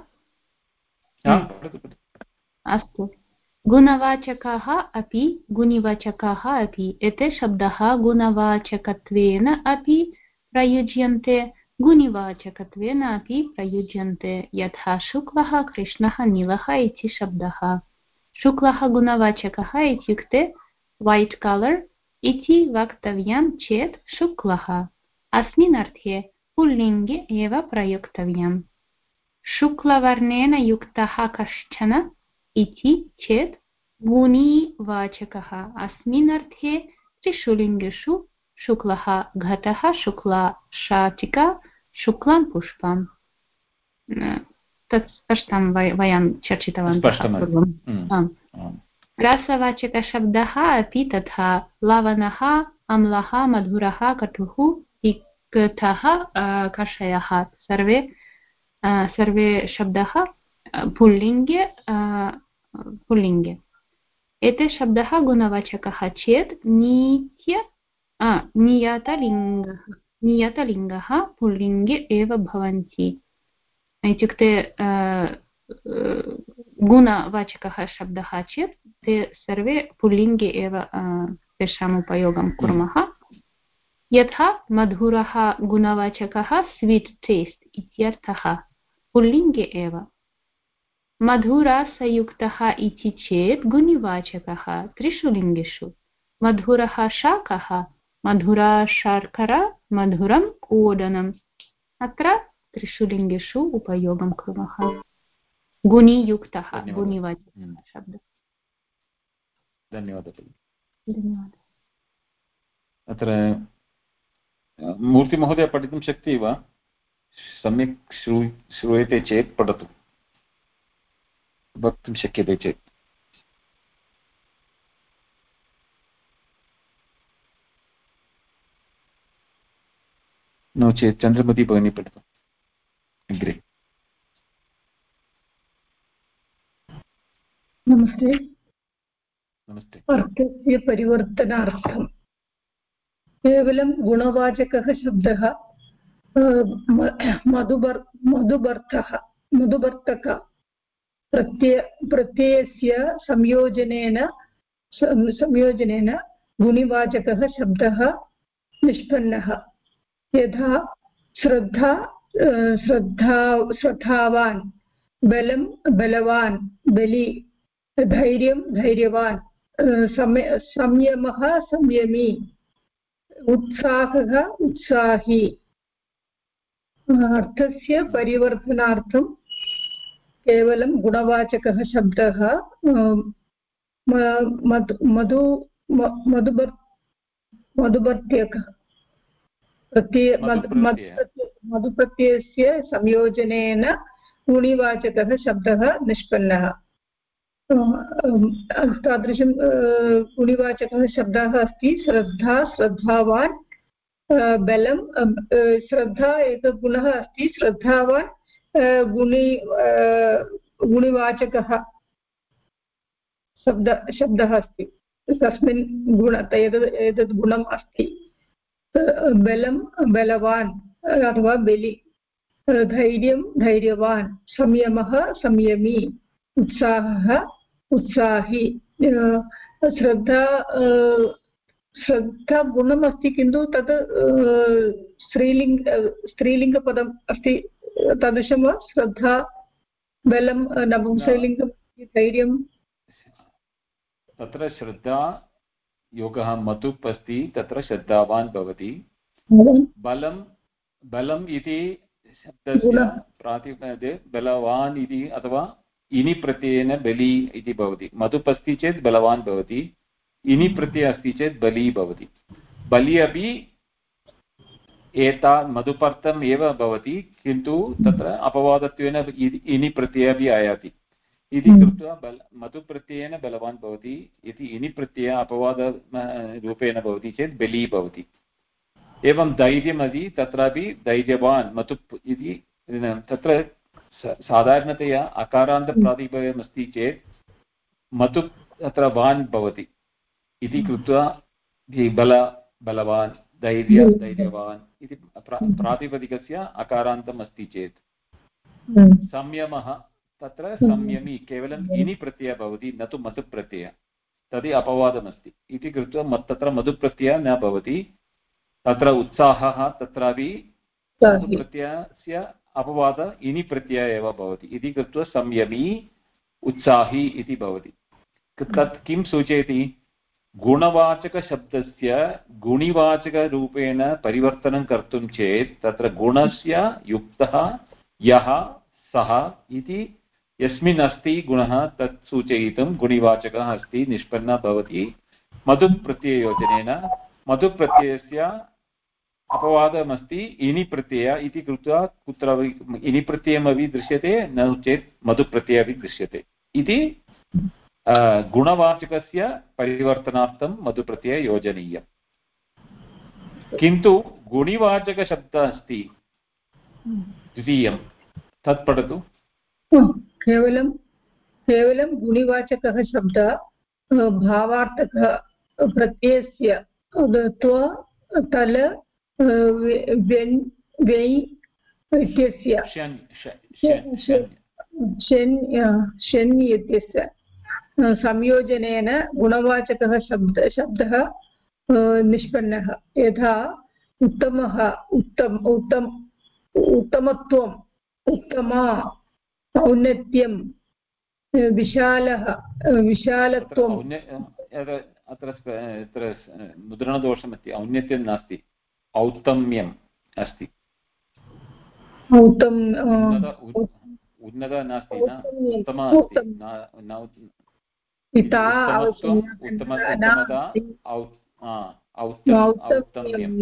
अस्तु। गुणवाचकाः अपि गुणिवाचकाः अपि एते शब्दाः गुणवाचकत्वेन अपि प्रयुज्यन्ते। गुणिवाचकत्वेन अपि प्रयुज्यन्ते, यथा शुक्लः कृष्णः नीलः इति शब्दः। शुक्लः गुणवाचकः इत्युक्ते वैट् कलर् इति वक्तव्यं चेत् शुक्लः। अस्मिन् अर्थे पुल्लिङ्गे एव प्रयोक्तव्यम्। शुक्लवर्णेन युक्तः कश्चन इति चेत् गुणीवाचकः। अस्मिन् अर्थे त्रिषुलिङ्गेषु शुक्लः घटः शुक्ला शाटिका शुक्लं पुष्पं तत् स्पष्टं वयं चर्चितवन्तः पूर्वं रसवाचकशब्दः अपि तथा लवणः अम्लः मधुरः कटुः तिक्तः कषयः सर्वे सर्वे शब्दाः पुल्लिङ्गे पुल्लिङ्गे एते शब्दः गुणवाचकः चेत् नीत्य नियतलिङ्गः नियतलिङ्गः पुल्लिङ्गे एव भवन्ति। इत्युक्ते गुणवाचकः शब्दः चेत् ते सर्वे पुल्लिङ्गे एव तेषाम् उपयोगं कुर्मः। यथा मधुरः गुणवाचकः स्वीट् टेस्ट् इत्यर्थः, पुल्लिङ्गे एव। मधुरासयुक्तः इति चेत् गुणिवाचकः, त्रिषु लिङ्गेषु। मधुरः शाकः मधुरा शर्करा मधुरम् ओदनम् अत्र त्रिषु लिङ्गेषु उपयोगं कुर्मः गुणियुक्तः गुणिवाचकः। शब्दः
धन्यवादः धन्यवादः अत्र मूर्तिमहोदय पठितुं शक्ति वा सम्यक् श्रू श्रूयते चेत् पठतु वक्तुं शक्यते चेत् नो चेत् चन्द्रमती भगिनी पठतु अग्रे
नमस्ते
नमस्ते
अर्थस्य परिवर्तनार्थं केवलं गुणवाचकः शब्दः मधुबर् मधुबर्थः मधुबर्तक प्रत्यय प्रत्ययस्य संयोजनेन संयोजनेन गुणिवाचकः शब्दः निष्पन्नः यथा श्रद्धा श्रद्धा, श्रद्धावान् बलं बलवान्, बलि, धैर्यं, धैर्यवान् संयमः, संयमी, उत्साहः, उत्साही। अर्थस्य परिवर्तनार्थं केवलं गुणवाचकः शब्दः मधु मधुभर्त्यकः प्रत्यय मधुप्रत्ययस्य संयोजनेन गुणिवाचकः शब्दः निष्पन्नः। तादृशं गुणिवाचकः शब्दः अस्ति श्रद्धा श्रद्धावान् बलं श्रद्धा एकः गुणः अस्ति श्रद्धावान् गुणि गुणिवाचकः शब्द शब्दः अस्ति। तस्मिन् गुण एतद् एतद् गुणम् अस्ति। बलं बलवान् अथवा बलि धैर्यं धैर्यवान् संयमः संयमी उत्साहः उत्साही श्रद्धा श्रद्धा गुणम् अस्ति किन्तु तत् स्त्रीलिङ्ग स्त्रीलिङ्गपदम् अस्ति तादृशं वा श्रद्धा बलं नपुंसकलिङ्गं धैर्यं
तत्र श्रद्धा योगः मतुप् अस्ति तत्र श्रद्धावान् भवति। बलं बलम् इति शब्दस्य प्रातिपदे बलवान् इति अथवा इनि प्रत्ययेन बलि इति भवति। मधुप् अस्ति चेत् बलवान् भवति इनि प्रत्ययः अस्ति चेत् बली भवति। बलि अपि एता मधुपर्तम् एव भवति किन्तु तत्र अपवादत्वेन इनि प्रत्ययः अपि आयाति। इति कृत्वा बल मधुप्रत्ययेन बलवान् भवति इति इनि प्रत्ययः अपवाद रूपेण भवति चेत् बली भवति। एवं धैर्यमपि तत्रापि धैर्यवान् मधुप् इति तत्र साधारणतया अकारान्तप्रातिपदमस्ति चेत् मतुप् तत्र वान् भवति। इति कृत्वा बल बलवान् धैर्य धैर्यवान् इति प्रातिपदिकस्य अकारान्तम् अस्ति चेत् संयमः तत्र संयमी केवलम् इनि प्रत्ययः भवति न तु मधुप्रत्ययः। तर्हि अपवादमस्ति। इति कृत्वा मत् तत्र मधुप्रत्ययः न भवति। तत्र उत्साहः तत्रापि मधुप्रत्ययस्य अपवाद इनि प्रत्ययः एव भवति। इति कृत्वा संयमी उत्साही इति भवति। तत् किं सूचयति? गुणवाचकशब्दस्य गुणिवाचकरूपेण परिवर्तनं कर्तुं चेत् तत्र गुणस्य युक्तः यः सः इति यस्मिन् अस्ति गुणः तत् सूचयितुं गुणिवाचकः अस्ति, निष्पन्नः भवति। मधुप्रत्यययोजनेन मधुप्रत्ययस्य अपवादमस्ति इनि प्रत्यय इति कृत्वा कुत्र इनि प्रत्ययमपि दृश्यते, न चेत् मधुप्रत्ययः अपि दृश्यते। इति गुणवाचकस्य परिवर्तनार्थं मधुप्रत्ययः योजनीयम् किन्तु गुणिवाचकशब्दः अस्ति। द्वितीयं। तत् पठतु
केवलं केवलं गुणिवाचकः शब्दः भावार्थकः प्रत्ययस्य त्व तल व्यञ् इत्यस्य। शन् शन् इत्यस्य। संयोजनेन गुणवाचकः शब्द शब्दः निष्पन्नः। यथा उत्तमः उत्तम उत्तम उत्तमत्वम् उत्तमा। औन्नत्यं विशालः विशालत्वम्।
अत्र अत्र मुद्रणदोषमस्ति औन्नत्यं नास्ति औत्तम्यम् अस्ति।
औत्तम्
उन्नत नास्ति न उत्तमा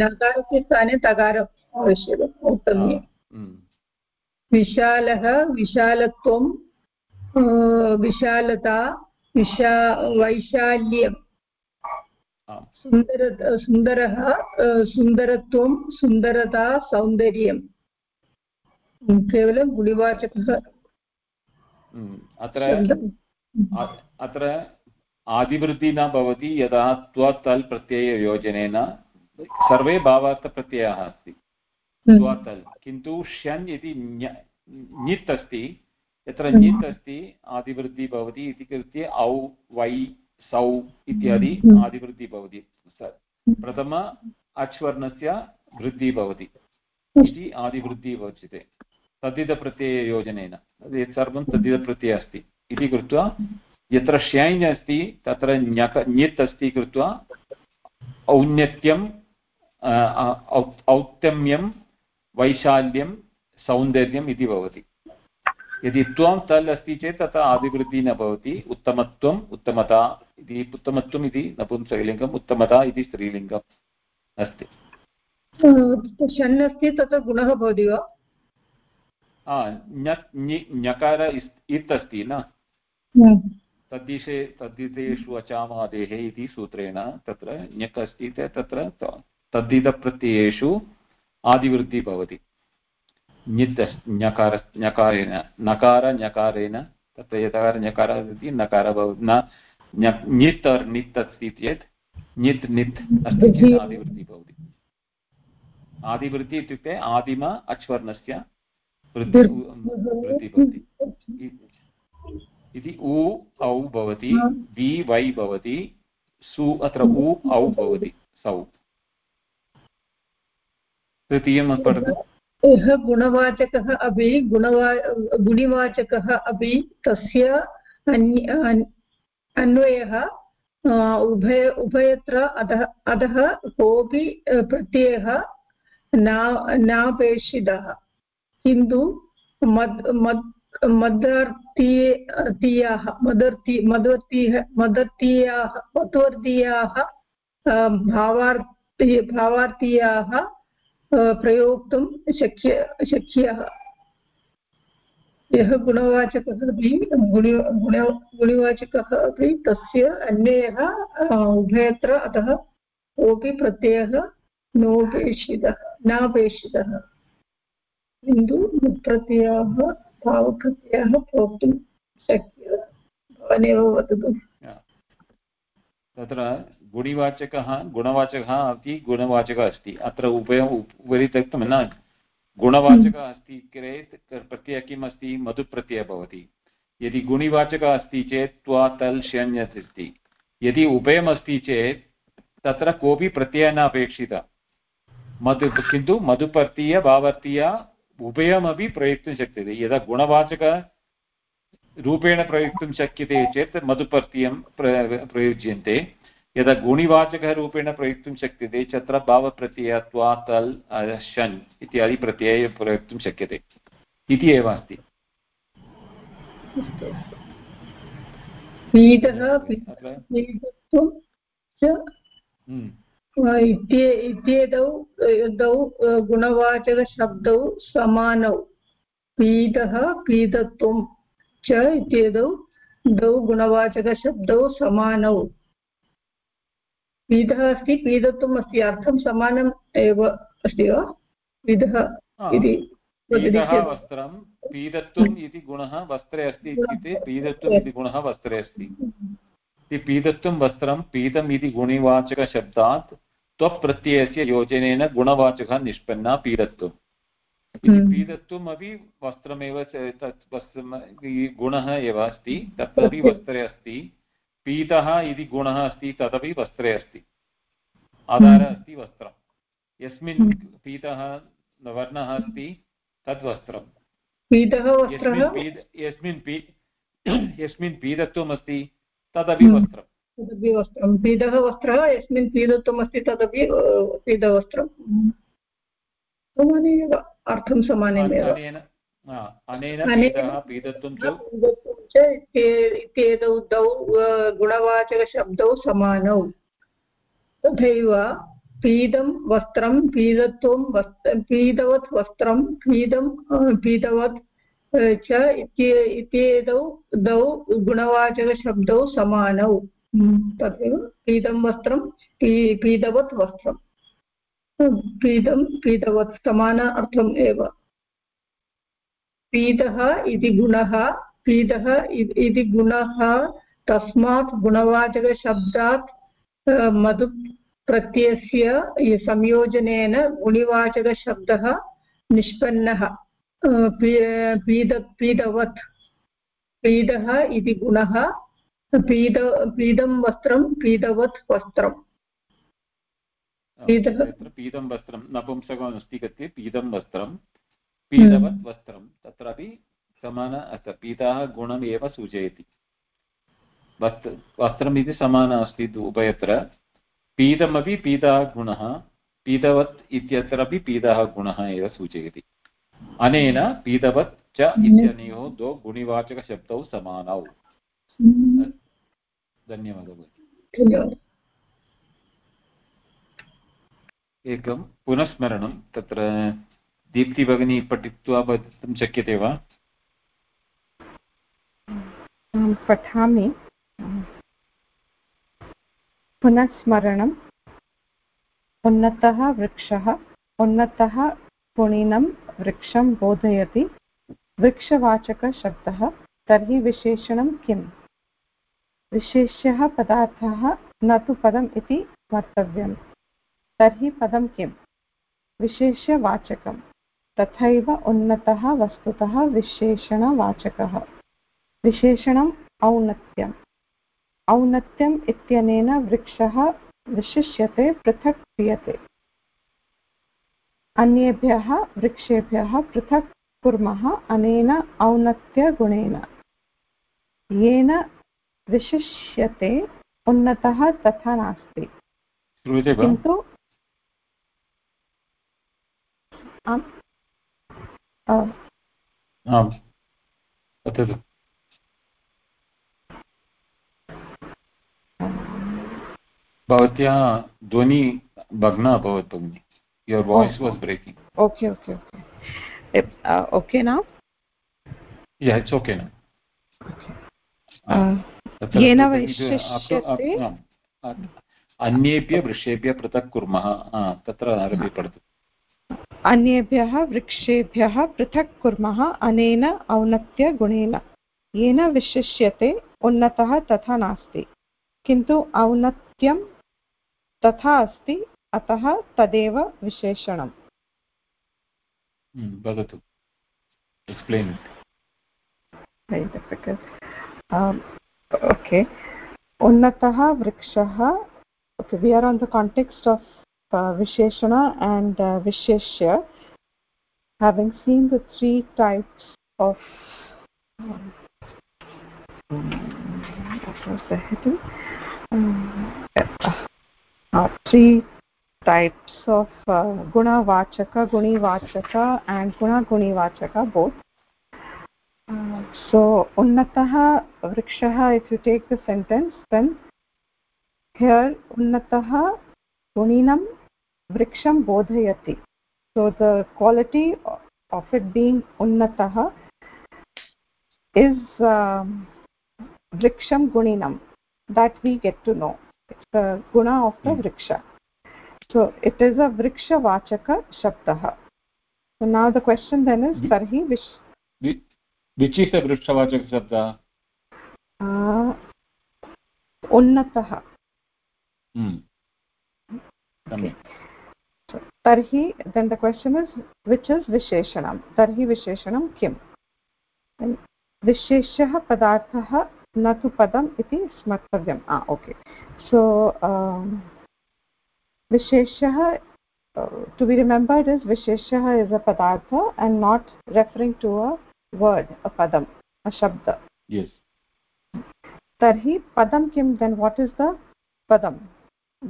नकारस्य स्थाने तकारम् आवश्यकम् विशालः विशालत्वं विशालता विशा वैशाल्यं। सुन्दर सुन्दरः सुन्दरत्वं सुन्दरता सौन्दर्यं केवलं गुणिवाचकः
अत्र अत्र आदिवृत्तिः न भवति यदा त्वतल् प्रत्यययोजनेन। सर्वे भावार्थप्रत्ययः अस्ति। त्वतल् किन्तु ष्यन् इति ञित् अस्ति यत्र ञित् अस्ति आदिवृद्धिः भवति इति कृत्य औ वै सौ इत्यादि आदिवृद्धिः भवति। प्रथम अच्वर्णस्य वृद्धिः भवति। इति आदिवृद्धिः उच्यते तद्धितप्रत्यययोजनेन सर्वं तद्धितप्रत्ययः अस्ति। इति कृत्वा यत्र श्यञ् अस्ति तत्र ञक ञित् अस्ति कृत्वा औन्नत्यम् औत्तम्यं वैशाल्यं सौन्दर्यम् इति भवति। यदि त्वं तल् अस्ति चेत् तत्र आदिवृद्धिः न भवति। उत्तमत्वम् उत्तमता इति उत्तमत्वम् इति नपुंसकलिङ्गम् उत्तमता इति स्त्रीलिङ्गम् अस्ति।
तत्र गुणः भवति वा?
ञकार इत् अस्ति न? तद्दिशे तद्दिशेषु अचामादेः इति सूत्रेण तत्र ञक् अस्ति तत्र तद्दितप्रत्ययेषु आदिवृद्धिः भवति। ञित् ञकार ञकारेण नकार ञकारेण तत्र यकार ञकार इति नकार भवति न ञित् और् नित् अस्ति चेत् ञित् नित् अस्ति चेत् आदिवृद्धिः। भवति। आदिवृद्धिः इत्युक्ते आदिम अच्वर्णस्य वृद्धिः भवति। इति उ औ भवति वि वै भवति सु अत्र उ औ भवति सौ। तृतीयं पठतु
यः गुणवाचकः अपि गुणवा, गुणिवाचकः अपि तस्य अन्वयः उभय, उभयत्र अधः अधः कोऽपि प्रत्ययः नापेक्षितः। किन्तु मद् मद् मदर्थीयाः मदर्थी मदर्थीः मदर्थीयाः मध्वर्तीयाः भावार्थी भावार्थीयाः प्रयोक्तुं शक्य शक्यः यः गुणवाचकः अपि गुणि गुण गुणिवाचकः अपि तस्य अन्ययः उभयत्र अतः कोऽपि प्रत्ययः नोपेक्षितः नापेक्षितः किन्तु प्रत्ययाः भावप्रत्ययः प्रोक्तुं शक्यः भवानेव वदतु
तत्र गुणिवाचकः गुणवाचकः अपि गुणवाचकः अस्ति। अत्र उभयम् उपरि त्यक्तं न गुणवाचकः अस्ति चेत् प्रत्ययः किम् अस्ति? मधुप्रत्ययः भवति। यदि गुणिवाचकः अस्ति चेत् त्वा तल् शण् अस्ति यदि उभयमस्ति चेत् तत्र कोऽपि प्रत्ययः न अपेक्षितः। मधु किन्तु मधुपर्तीय भावर्तीय उभयमपि प्रयोक्तुं शक्यते। यदा गुणवाचकरूपेण प्रयोक्तुं शक्यते चेत् मधुपर्तीयं प्रयुज्यन्ते। यदा गुणिवाचकरूपेण प्रयोक्तुं शक्यते तत्र भावप्रत्ययत्वा तल् शन् इत्यादि प्रत्यये प्रयोक्तुं शक्यते। इति एव अस्ति।
इत्येतौ द्वौ गुणवाचकशब्दौ समानौ। पीतः पीतत्वं च इत्येतौ द्वौ गुणवाचकशब्दौ समानौ। पीतः अस्ति पीतत्वम् अस्ति अर्थं समानम् एव अस्ति वा? पीतः इति
वस्त्रं पीतत्वम् इति गुणः वस्त्रे अस्ति इत्युक्ते पीतत्वम् इति गुणः वस्त्रे अस्ति। पीतत्वं वस्त्रं पीतम् इति गुणिवाचकशब्दात् त्वप्रत्ययस्य योजनेन गुणवाचकः निष्पन्ना पीडत्वम् इति
हम्म।
पीडत्वम् अपि वस्त्रमेव तत् वस्त्रं गुणः एव अस्ति तत्रापि वस्त्रे अस्ति। पीतः इति गुणः अस्ति तदपि वस्त्रे अस्ति। आधारः
हम्म।
अस्ति वस्त्रं। यस्मिन्
हम्म।
पीतः वर्णः अस्ति तद् वस्त्रं। यस्मिन् पी यस्मिन् पीतत्वम् अस्ति तदपि वस्त्रम्
तदपि वस्त्रं। पीतः वस्त्रः यस्मिन् पीतत्वम् अस्ति तदपि पीतवस्त्रं। समाने एव अर्थं समानमेव च इत्येतौ द्वौ गुणवाचकशब्दौ समानौ तथैव पीतं वस्त्रं पीतत्वं वस् पीतवत् वस्त्रं पीतं पीतवत् च इत्येतौ द्वौ गुणवाचकशब्दौ समानौ तदेव पीतं वस्त्रं पी पीतवत् वस्त्रं पीतं पीतवत् समान अर्थम् एव पीतः इति गुणः पीतः इति गुणः तस्मात् गुणवाचकशब्दात् मधु प्रत्ययस्य संयोजनेन गुणिवाचकशब्दः निष्पन्नः। पीद पीतवत् पीतः इति गुणः पीद पीदं वस्त्रं पीतवत् वस्त्रम्। पीतं
वस्त्रं नपुंसकमस्ति कति? पीतं वस्त्रं। पीतवत् वस्त्रं। तत्रापि समान अस्त पीतः गुणम् एव सूचयति। वस्त्र वस्त्रम् इति समान अस्ति उभयत्र। पीतमपि पीतः गुणः पीतवत् इत्यत्रापि पीतः गुणः एव सूचयति। अनेन पीतवत् च इत्यनयोः द्वौ गुणिवाचकशब्दौ समानौ। धन्यवादः
धन्यवादः।
एकं पुनस्मरणं तत्र दीप्तिभगिनी पठित्वा वक्तुं शक्यते वा?
पठामि। पुनस्मरणम्। उन्नतः वृक्षः, उन्नतः गुणिनं वृक्षं बोधयति। वृक्षवाचकशब्दः, तर्हि विशेषणं किम्? विशेष्यः पदार्थः न तु पदम् इति वक्तव्यम् तर्हि पदं किम्? विशेष्यवाचकं तथैव उन्नतः वस्तुतः विशेषणवाचकः। विशेषणम् औन्नत्यम्। औन्नत्यम् इत्यनेन वृक्षः विशिष्यते पृथक् क्रियते। अन्येभ्यः वृक्षेभ्यः पृथक् कुर्मः अनेन औन्नत्यगुणेन। येन विशिष्यते उन्नतः तथा नास्ति। किन्तु आम् अ,
भवत्याः ध्वनि भग्ना अभवत् भगिनि। Your voice was breaking
uh, uh, येन
तत्र
वैशिष्यते-
आप्- आम्, आम्. अन्येभ्य वृक्षेभ्य पृथक् कुर्मः। आ, तत्र आरभ्य पठतु।
अन्येभ्यः वृक्षेभ्यः पृथक् कुर्मः अनेन औन्नत्यगुणेन येन विशिष्यते उन्नतः तथा नास्ति किन्तु औन्नत्यं तथा अस्ति अतः तदेव विशेषणम्
हम्म, वदतु
explain difficult. Um, okay. Unnataha vrikshaha. Okay, we are on uh, Visheshana and uh, Visheshya. Having seen the three types of um, the heading? Um, uh, uh, three types of uh, guna vachaka, guni vachaka, and guna guni vachaka both. Uh, so unnatah vrikshah if you take the sentence then here unnatah guninam vriksham bodhayati so the quality of it being unnatah is um, vriksham guninam that we get to know it's the guna of the vriksha so it is a vriksha vachaka shabdah so now the question then is tarhi vish
which is the वृक्षवाचकशब्दः
uh, उन्नतः
hmm, सम्यक्
So, tarhi then the question is which is visheshanam tarhi visheshanam kim Then visheshah न तु पदम् इति स्मर्तव्यम् ah okay so um, uh, to be remembered is visheshah is a padartha and not referring to a word a padam a shabda
yes
tarhi padam kim then what is the padam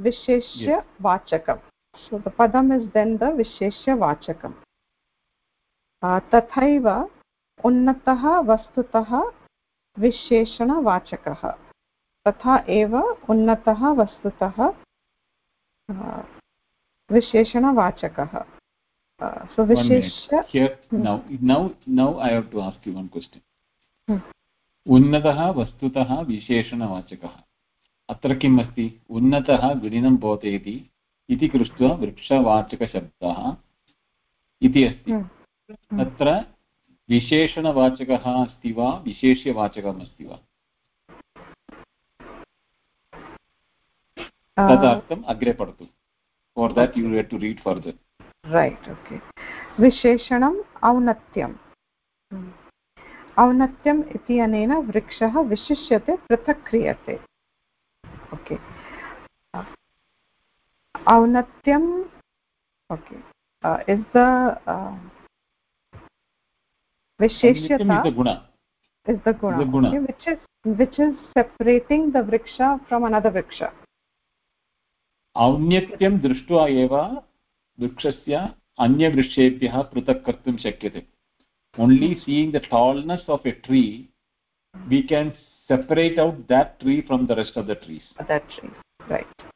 visheshya vachakam so the padam is then the visheshya vachakam uh, tathaiva उन्नतः वस्तुतः विशेषणवाचकः तथा एव उन्नतः वस्तुतः uh, विशेषणवाचकः uh, so
minute.
विशेष्य
Here,
Hmm.
now, now, now I have to ask you one question.
Hmm.
उन्नतः वस्तुतः विशेषणवाचकः अत्र किम् अस्ति उन्नतः गुणिनं बोधयति इति कृत्वा वृक्षवाचकशब्दः इति अस्ति।
Hmm. Hmm.
तत्र विशेषणवाचकः अस्ति वा विशेष्यवाचकम् अस्ति वा तदर्थम् अग्रे पठतु। For that you have to read further
right okay विशेषणम् औन्नत्यम्। औन्नत्यम् इति अनेन वृक्षः विशिष्यते पृथक् क्रियते। ओके औन्नत्यम् ओके इस् द
औन्नत्यं दृष्ट्वा एव वृक्षस्य अन्यवृक्षेभ्यः पृथक् कर्तुं शक्यते. Only seeing the tallness of a tree we can separate out that tree from the rest of the trees
tree right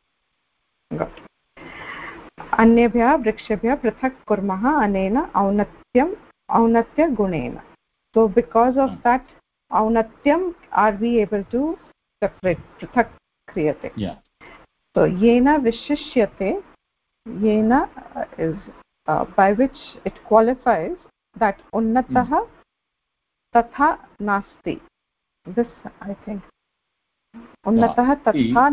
अन्येभ्यः वृक्षेभ्यः पृथक् कुर्मः अनेन औन्नत्यम् औन्नत्यगुणेन. So because of that औन्नत्यम् are be able to separate पृथक् क्रियते. सो येन विशिष्यते येन by which it qualifies that उन्नतः तथा नास्ति. दिस् तथा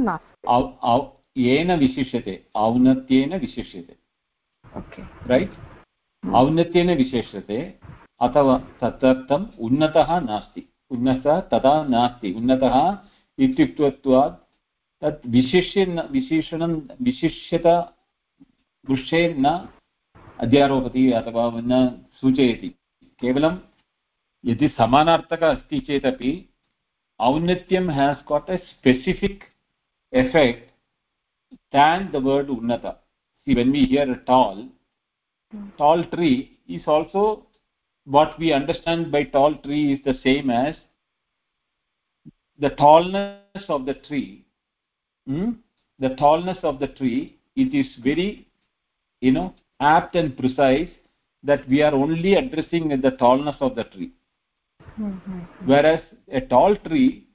येन विशिष्यते औन्नत्येन विशिष्यते। रैट् औन्नत्येन विशिष्यते अथवा तदर्थम् उन्नतः नास्ति। उन्नतः तदा नास्ति। उन्नतः इत्युक्तत्वात् तत् विशिष्य विशेषणं विशिष्यत वृक्षे न अध्यारोपति अथवा न सूचयति। केवलं यदि समानार्थकः अस्ति चेदपि औन्नत्यं has got a specific effect than the word unnata. See when we hear a tall hmm. tall tree is also what we understand by tall tree is the same as the tallness of the tree. Hmm? the tallness of the tree it is very you know apt and precise that we are only addressing the tallness of the tree. Hmm, hmm, Whereas a tall tree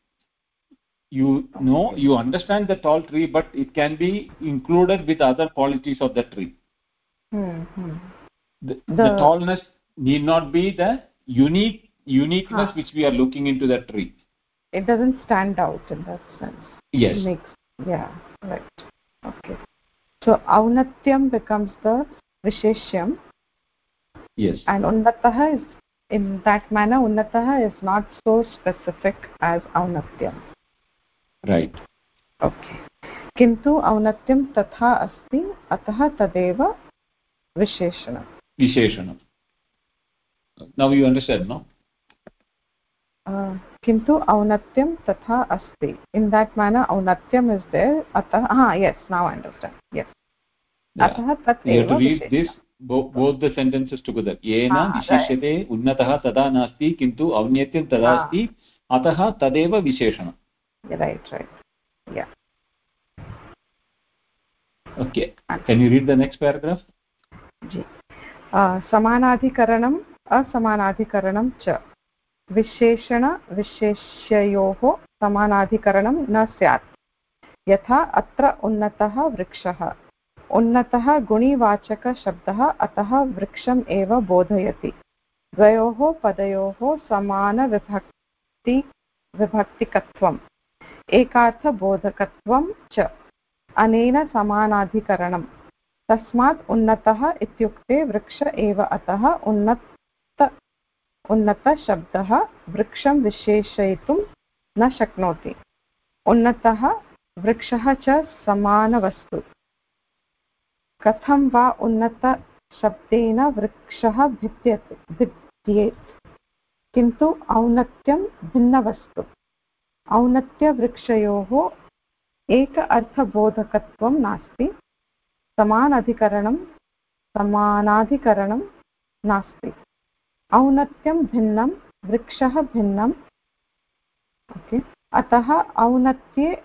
you know you understand the tall tree but it can be included with other qualities of the tree.
Hmm,
the, the,
The-
tallness need not be the unique uniqueness
Ah.
which we are looking into the tree.
It doesn't stand out in that sense.
Yes.
Makes yeah right. Okay. So aunatyam becomes the visheshyam
yes.
And unnatah is in that manner unnatah is not so specific as aunatyam
right.
Okay किन्तु औन्नत्यं तथा अस्ति अतः तदेव विशेषणं
now you understand no?
Uh, किन्तु औन्नत्यं तथा अस्ति। इन् देट् मैनर् औन्नत्यम् इस् देर् अतः हा यस् नौ अण्डर्स्टाण्ड् यस्. अतः तत् विशेषणम्।
both the sentences together. येन विशिष्यते उन्नतः तदा नास्ति किन्तु औन्नत्यं तदा. अस्ति अतः तदेव विशेषणं
right right. Yeah.
Okay. Can you read the next paragraph?
Ji Uh, समानाधिकरणम् असमानाधिकरणं च विशेषणविशेष्ययोः समानाधिकरणं न स्यात् यथा अत्र उन्नतः वृक्षः उन्नतः गुणिवाचकशब्दः अतः वृक्षम् एव बोधयति द्वयोः पदयोः समानविभक्ति विभक्तिकत्वम् एकार्थबोधकत्वं च। अनेन समानाधिकरणं। तस्मात् उन्नतः इत्युक्ते वृक्ष एव अतः उन्नत, उन्नतशब्दः वृक्षं विशेषयितुं न शक्नोति। उन्नतः वृक्षः च समानवस्तु। कथं वा उन्नतशब्देन वृक्षः भिद्यते, भिद्येत्? किन्तु औन्नत्यं भिन्नवस्तु। औन्नत्यवृक्षयोः एक अर्थबोधकत्वं नास्ति समानाधिकरणं समानाधिकरणं नास्ति। औन्नत्यं भिन्नं वृक्षः भिन्नम् ओके अतः औन्नत्ये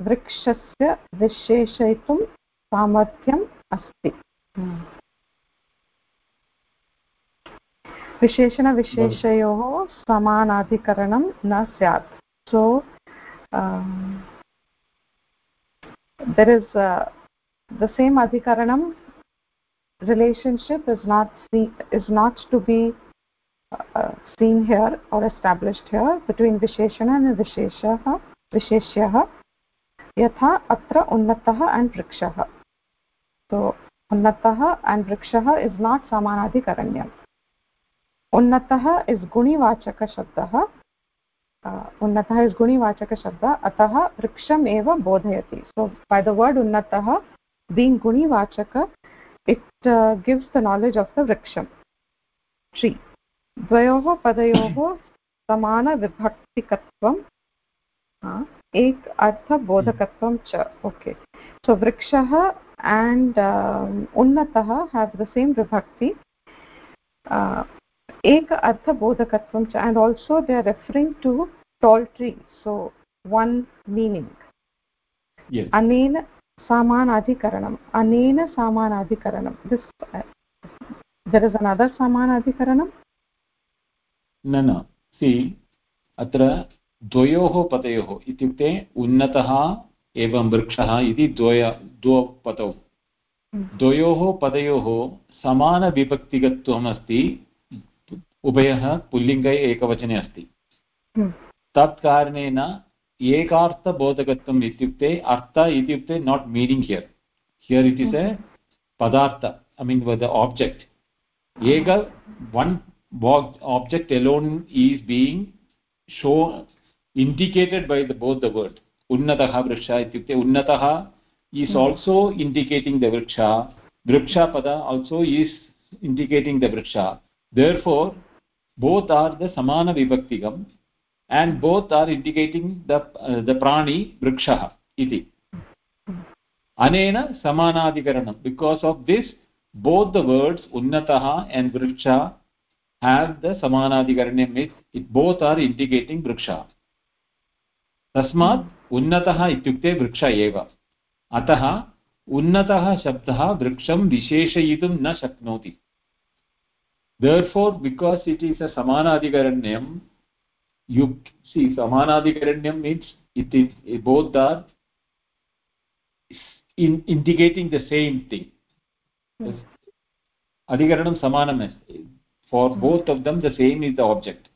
वृक्षस्य विशेषयितुं सामर्थ्यम् अस्ति। विशेषणविशेषयोः समानाधिकरणं न स्यात्। सो there is uh, the same adhikaranam relationship is not see, is not to be uh, seen here or established here between visheshana and visheshah visheshyah yatha atra unnatah and vrikshah so unnatah and vrikshah is not samanadhikaranyam unnatah is gunivachaka shabdah उन्नत इस गुणिवाचक शब्द, अतः वृक्षम एव बोधयति। So by the word उन्नतः being गुणिवाचक it gives the knowledge of the वृक्षम tree द्वयोः पदयोः समान विभक्तिकत्वं एक अर्थबोधकत्वं च। ओके सो वृक्षः एंड um, उन्नतः हैव द सेम विभक्ति एक अर्थबोधकत्वं च। And also they are referring to tall tree so one meaning अनेन समानाधिकरणम् अनेन समानाधिकरणं दिस् देर् इस् अनदर् समानाधिकरणं
न न सि अत्र द्वयोः पतयोः इत्युक्ते उन्नतः एवं वृक्षः इति द्वय द्वौ द्वयोः पदयोः समानविभक्तिगत्वमस्ति उभयः पुल्लिङ्गे एकवचने अस्ति तत्कारणेन एकार्थबोधकत्वम् इत्युक्ते अर्थ इत्युक्ते not meaning here here it is a पदार्थ ऐ मीन् वद् आब्जेक्ट् एक one object alone is being so indicated by the both the word उन्नतः वृक्षः इत्युक्ते उन्नतः ईस् आल्सो इण्डिकेटिङ्ग् द वृक्ष वृक्षपद आल्सो ईस् इण्डिकेटिङ्ग् द वृक्ष therefore both are the समानविभक्तिकम् and both are indicating the uh, the prani vrikshah iti anena samanadikaranam because of this both the words unnatah and vriksha have the samanadikaranyam means it both are indicating vriksha तस्मात् उन्नतः इत्युक्ते वृक्ष एव अतः उन्नतः शब्दः वृक्षं विशेषयितुं न शक्नोति therefore because it is a samanadikaranyam you see samanadikaranyam means it is both are in indicating the same thing adhikaranam samanam for mm. both of them the same is the object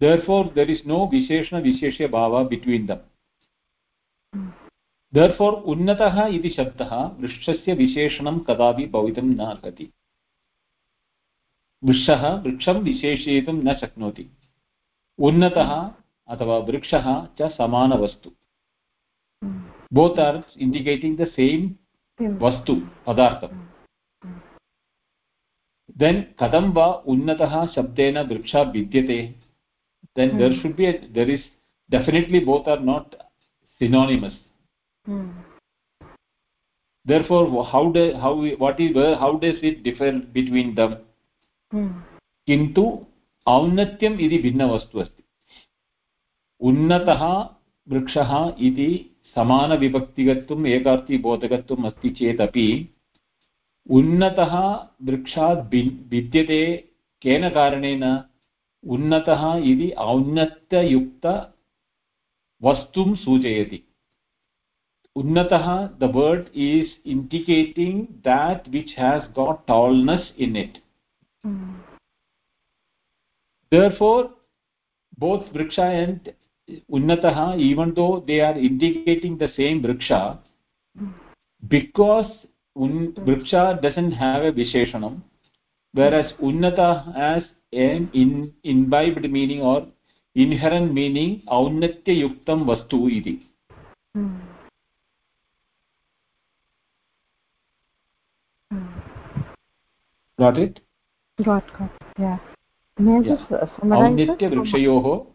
therefore there is no visheshana visheshya bhava between them therefore unnatah iti shabdah vrikshasya visheshanam kadapi bhavitum na arhati वृक्षः वृक्षं विशेषयितुं न शक्नोति उन्नतः अथवा वृक्षः च समानवस्तु. Both are indicating the same वस्तु पदार्थम्. Then कथं वा उन्नतः शब्देन वृक्षः भिद्यते then there should be there is definitely both are not synonymous therefore how do how what is how does it differ between them? किन्तु औन्नत्यम् इति भिन्नवस्तु अस्ति। उन्नतः वृक्षः इति समानविभक्तिगत्वम्, एकार्थीबोधकत्वम् अस्ति चेदपि उन्नतः वृक्षात् भिद्यते केन कारणेन? उन्नतः इति औन्नत्ययुक्तवस्तुं सूचयति। उन्नतः the word is indicating that which has got tallness in it therefore both vriksha and unnatah even though they are indicating the same vriksha because un, vriksha doesn't have a visheshanam whereas unnata has an in, imbibed meaning or inherent meaning aunatya yuktam vastu iti got it
got got yeah
औन्नित्यवृक्षयोः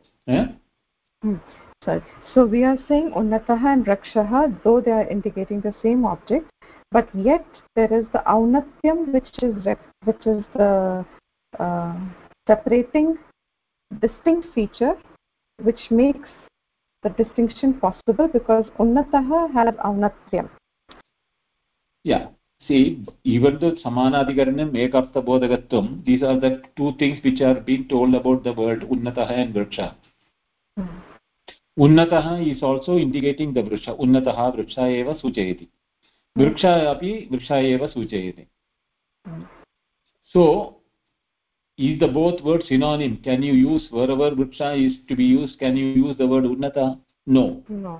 sorry so we are saying unnatah and rakshah though they are indicating the same object but yet there is the aunatyam which is which is the uh, separating distinct feature which makes the distinction possible because unnatah has aunatyam
yeah See even though samanadikaranam ekarthabodhagatvam these are the two things which are being told about the word unnatah and vriksha hmm. unnatah is also indicating the vriksha unnatah vriksha eva suchayati वृक्ष अपि वृक्ष एव सूचयति सो is the both words synonym can you use wherever vriksha is to be used can you use the word unnata no
no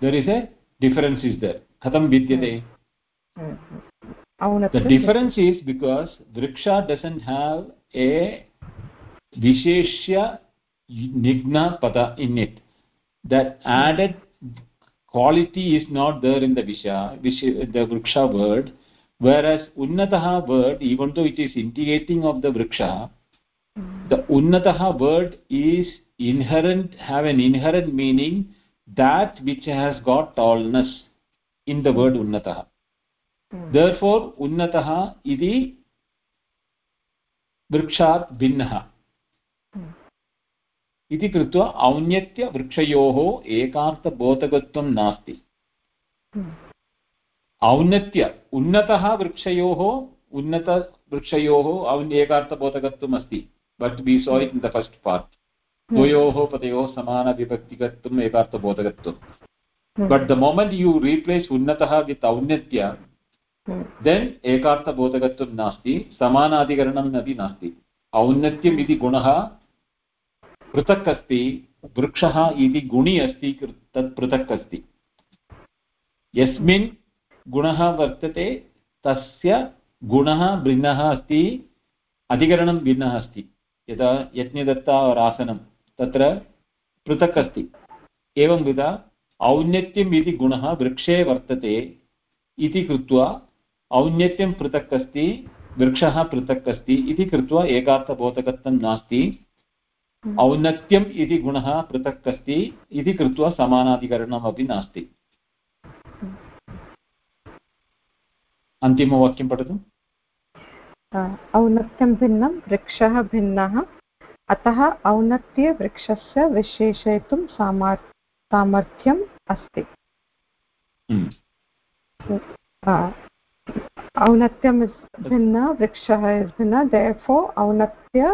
there is a difference is there khatam vidyate the difference is because vriksha doesn't have a visheshya nigna pada in it. That added quality is not there in the visha, the vriksha word. Whereas unnataha word even though it is indicating of the vriksha the unnataha word is inherent have an inherent meaning that which has got tallness in the word unnataha Therefore unnataha iti वृक्षात् भिन्नः. इति कृत्वा औन्नत्यवृक्षयोः एकार्थबोधकत्वं नास्ति. औन्नत्य उन्नतः वृक्षयोः उन्नतवृक्षयोः एकार्थबोधकत्वम् अस्ति but be so it in the first part द्वयोः पदयोः समानविभक्तिकत्वम् एकार्थबोधकत्वं. But the moment you replace उन्नतः with औन्नत्य. Then एकार्थबोधकत्वं नास्ति समानाधिकरणम् अपि नास्ति औन्नत्यम् इति गुणः पृथक् अस्ति वृक्षः इति गुणि अस्ति तत् पृथक् अस्ति यस्मिन् गुणः वर्तते तस्य गुणः भिन्नः अस्ति अधिकरणं भिन्नः अस्ति यदा यज्ञदत्तारासनं तत्र पृथक् अस्ति एवंविध औन्नत्यम् इति गुणः वृक्षे वर्तते इति कृत्वा औन्नत्यं पृथक् अस्ति वृक्षः पृथक् अस्ति इति कृत्वा एकार्थबोधकत्वं नास्ति। औन्नत्यम् इति गुणः पृथक् अस्ति इति कृत्वा समानाधिकरणमपि नास्ति। अन्तिमवाक्यं पठतु।
औन्नत्यं भिन्नं वृक्षः भिन्नः। अतः औन्नत्यवृक्षस्य विशेषयितुं सामा सामर्थ्यम् अस्ति। औनत्यम् भिन्न वृक्ष भिन्न देफो औनत्य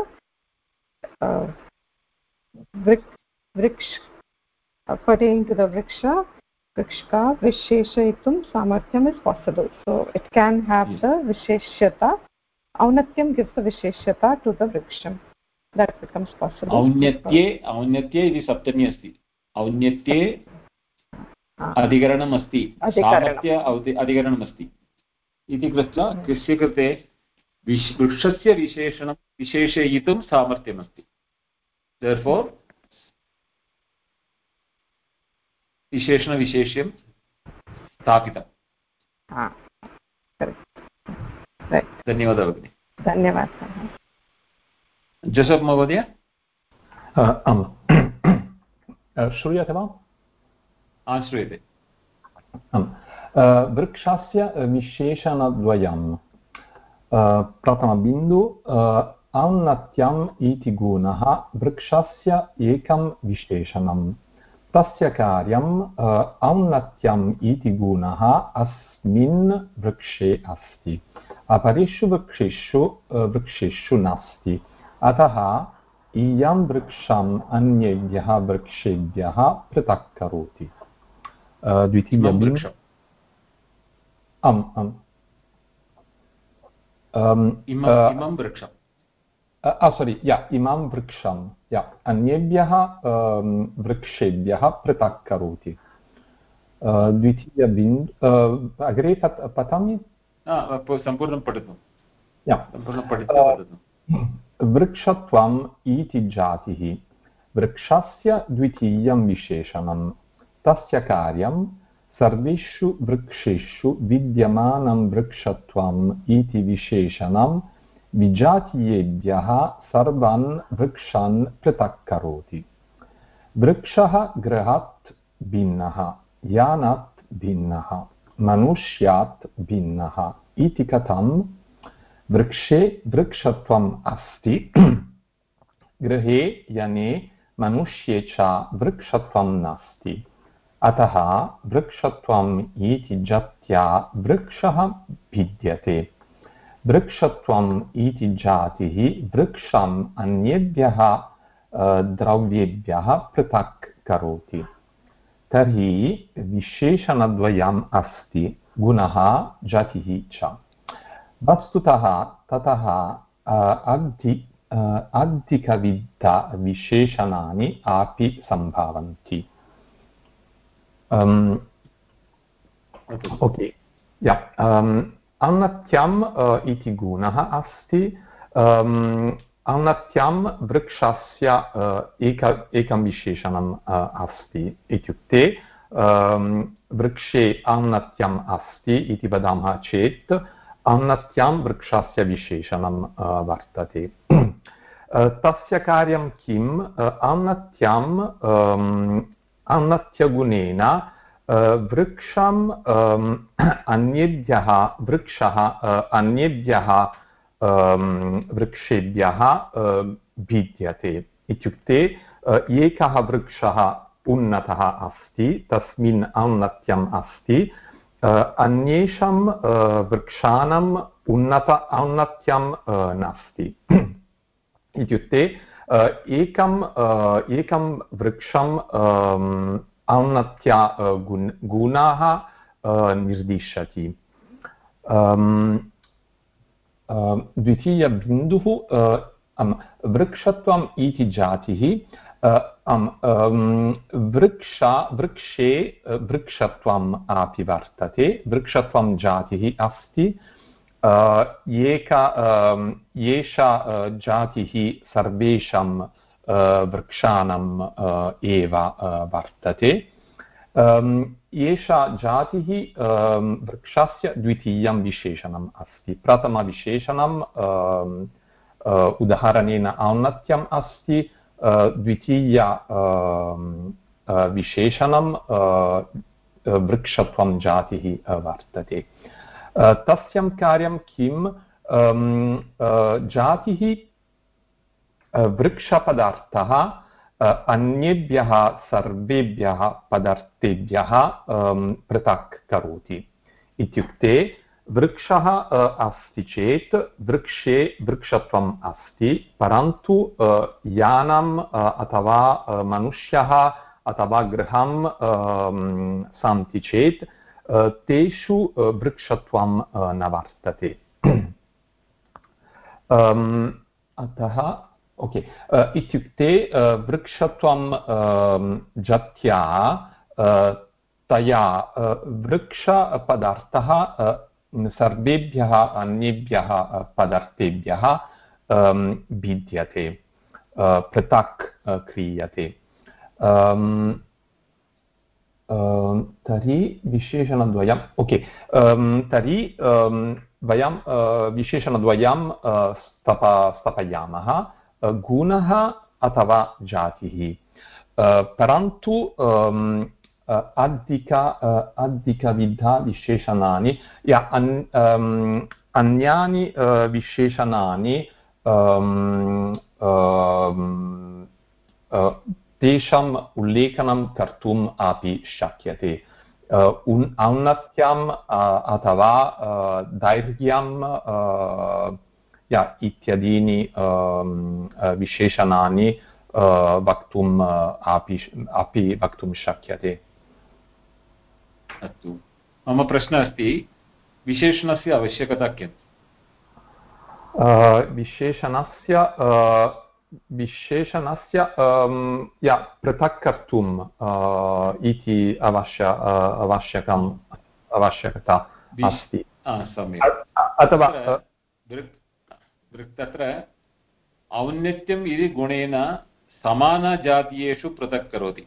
वृक्ष अकार्डिङ्ग् द वृक्ष वृक्षका विशेषयितुं सामर्थ्यम् is possible so it can have the विशेष्यता औनत्यं गिव्स् द विशेष्यता टु द वृक्षं. देट् बिकम्स् पासिबल्
औन्नत्ये औन्नत्ये इति सप्तमी अस्ति. औन्नत्ये अधिकरणम्. अस्ति अधिकरणमस्ति. इति कृत्वा कस्य कृते विश् वृक्षस्य विशेषणं विशेषयितुं सामर्थ्यमस्ति। Therefore विशेषणविशेष्यं स्थापितम्.
Correct.
धन्यवादः भगिनि।
धन्यवादः।
जोसफ् महोदय?
आम्। श्रूयते वा?
श्रूयते।
आम्। वृक्षस्य विशेषणद्वयं प्रथमबिन्दु औन्नत्यम् इति गुणः वृक्षस्य एकं विशेषणं तस्य कार्यम् औन्नत्यम् इति गुणः अस्मिन् वृक्षे अस्ति अपरेषु वृक्षेषु वृक्षेषु नास्ति अतः इयं वृक्षम् अन्येभ्यः वृक्षेभ्यः पृथक् करोति द्वितीयं
वृक्षम्
आम् आम्
वृक्षम्
sorry, yeah, इमां वृक्षं yeah, अन्येभ्यः वृक्षेभ्यः पृथक् करोति द्वितीयबिन्दु अग्रे पठ पठामि
सम्पूर्णं पठतु
वृक्षत्वम् इति जातिः वृक्षस्य द्वितीयं विशेषणं तस्य कार्यं सर्वेषु वृक्षेषु विद्यमानं वृक्षत्वम् इति विशेषणं विजातीयेभ्यः सर्वान् वृक्षान् पृथक् करोति वृक्षः गृहात् भिन्नः यानात् भिन्नः मनुष्यात् भिन्नः इति कथं वृक्षे वृक्षत्वम् अस्ति गृहे यने मनुष्ये च वृक्षत्वं नास्ति अतः वृक्षत्वम् इति जात्या वृक्षः भिद्यते। वृक्षत्वम् इति जातिः वृक्षम् अन्येभ्यः द्रव्येभ्यः पृथक् करोति। तर्हि विशेषणद्वयम् अस्ति गुणः जातिः च। वस्तुतः ततः अ, अधि अ, अधिकविधविशेषणानि अपि सम्भवन्ति। Um, ओके या औन्नत्यम् इति गुणः अस्ति um, वृक्षस्य एक एकं विशेषणम् अस्ति इत्युक्ते वृक्षे औन्नत्यम् अस्ति इति वदामः चेत् औन्नत्यां वृक्षस्य विशेषणं वर्तते तस्य कार्यं किम् औन्नत्याम् औन्नत्यगुणेन वृक्षम् अन्येभ्यः, वृक्षः अन्येभ्यः वृक्षेभ्यः भिद्यते इत्युक्ते एकः वृक्षः उन्नतः अस्ति, तस्मिन् औन्नत्यम् अस्ति अन्येषां वृक्षाणाम् उन्नत औन्नत्यं नास्ति। इत्युक्ते एकम् एकं वृक्षम् औन्नत्या गुण, गुणाः निर्दिशति द्वितीयबिन्दुः वृक्षत्वम् इति जातिः वृक्ष, वृक्षे वृक्षत्वम् अपि वर्तते वृक्षत्वं जातिः अस्ति। एका एषा जातिः सर्वेषां वृक्षाणाम् एव वर्तते। एषा जातिः वृक्षस्य द्वितीयं विशेषणम् अस्ति। प्रथमविशेषणम् उदाहरणेन औन्नत्यम् अस्ति। द्वितीय विशेषणं वृक्षत्वं जातिः वर्तते। तस्यं कार्यं किं जातिः वृक्षपदार्थः अन्येभ्यः सर्वेभ्यः पदार्थेभ्यः पृथक् करोति। इत्युक्ते वृक्षः अस्ति चेत् वृक्षे वृक्षत्वम् अस्ति, परन्तु यानम् अथवा मनुष्यः अथवा गृहं सन्ति चेत् तेषु वृक्षत्वं न वर्तते। अतः, ओके इत्युक्ते वृक्षत्वं जत्या तया वृक्षपदार्थः सर्वेभ्यः, अन्येभ्यः पदार्थेभ्यः भिद्यते पृथक् क्रियते। तर्हि विशेषणद्वयम् ओके तर्हि वयं विशेषणद्वयं स्तप स्थापयामः गुणः अथवा जातिः परन्तु अधिक अधिकविधविशेषणानि या अन् अन्यानि विशेषणानि तेषाम् उल्लेखनं कर्तुम् अपि शक्यते। औन्नत्यम् अथवा दैर्घ्यं या इत्यादीनि विशेषणानि वक्तुम् अपि अपि वक्तुं शक्यते।
अस्तु। मम प्रश्नः अस्ति विशेषणस्य आवश्यकता किम्
विशेषणस्य विशेषणस्य या पृथक् कर्तुम् इति अवश्य आवश्यकम् आवश्यकता अस्ति। अथवा
तत्र औन्नत्यम् इति गुणेन समानजातीयेषु पृथक् करोति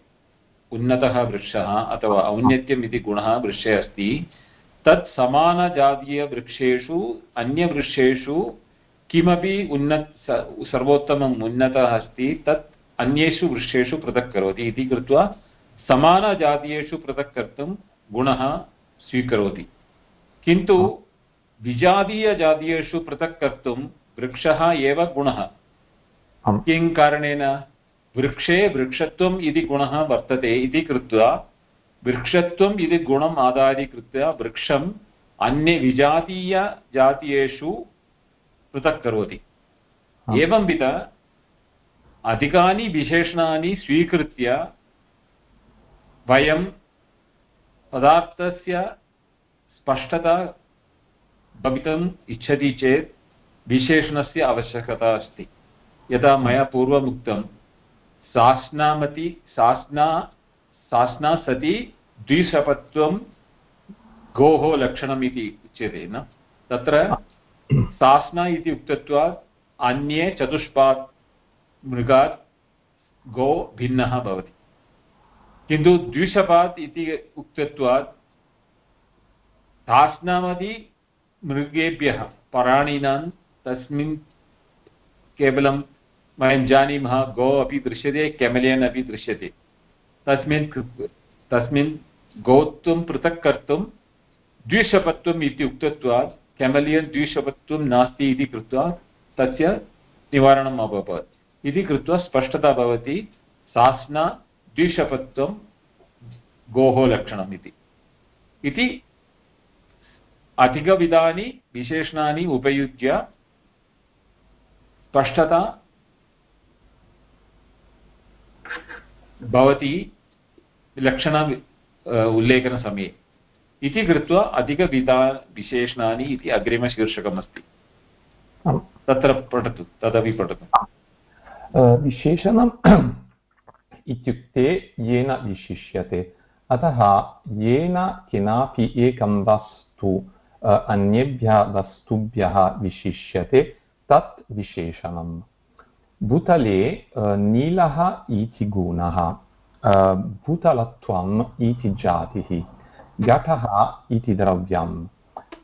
उन्नतः वृक्षः अथवा औन्नत्यम् इति गुणः वृक्षे अस्ति तत् समानजातीयवृक्षेषु अन्यवृक्षेषु किमपि उन्नत सर्वोत्तमम् उन्नतः अस्ति तत् अन्येषु वृक्षेषु पृथक् करोति इति कृत्वा समानजातीयेषु पृथक् कर्तुं गुणः स्वीकरोति। किन्तु विजातीयजातीयेषु पृथक् कर्तुं वृक्षः एव गुणः। किं कारणेन? वृक्षे वृक्षत्वम् इति गुणः वर्तते इति कृत्वा वृक्षत्वम् इति गुणम् आधारीकृत्य वृक्षम् अन्ये विजातीयजातीयेषु पृथक् करोति। एवंविध अधिकानि विशेषणानि स्वीकृत्य वयं पदार्थस्य स्पष्टता भवितुम् इच्छति चेत् विशेषणस्य आवश्यकता अस्ति। यथा मया पूर्वम् उक्तं सास्नामति सास्ना सास्ना सति द्विसपत्वं गोः लक्षणम् इति उच्यते न? तत्र सास्ना इति उक्तत्वात् अन्ये चतुष्पात् मृगात् गो भिन्नः भवति। किन्तु द्विषपात् इति उक्तत्वात् धास्नामदि मृगेभ्यः, प्राणिनां, तस्मिन् केवलं वयं जानीमः, गो अपि दृश्यते, केमलियन् अपि दृश्यते। तस्मिन् तस्मिन् गोत्वं पृथक् कर्तुं द्विशपत्वम् इति उक्तत्वात् केमलियन् द्विशपत्वं नास्ति इति कृत्वा तस्य निवारणम् अभवत् इति कृत्वा स्पष्टता भवति सास्ना द्विशपत्वं गोः लक्षणम् इति इति अधिकविधानि विशेषणानि उपयुज्य स्पष्टता भवति लक्षण उल्लेखनसमये इति कृत्वा अधिकविधा विशेषणानि इति अग्रिमशीर्षकमस्ति। तत्र पठतु तदपि पठतु।
विशेषणम् इत्युक्ते येन विशिष्यते। अतः येन केनापि एकं वस्तु अन्येभ्यः वस्तुभ्यः विशिष्यते तत् विशेषणम्। भूतले नीलः इति गुणः भूतलत्वम् इति जातिः। घटः इति द्रव्यम्।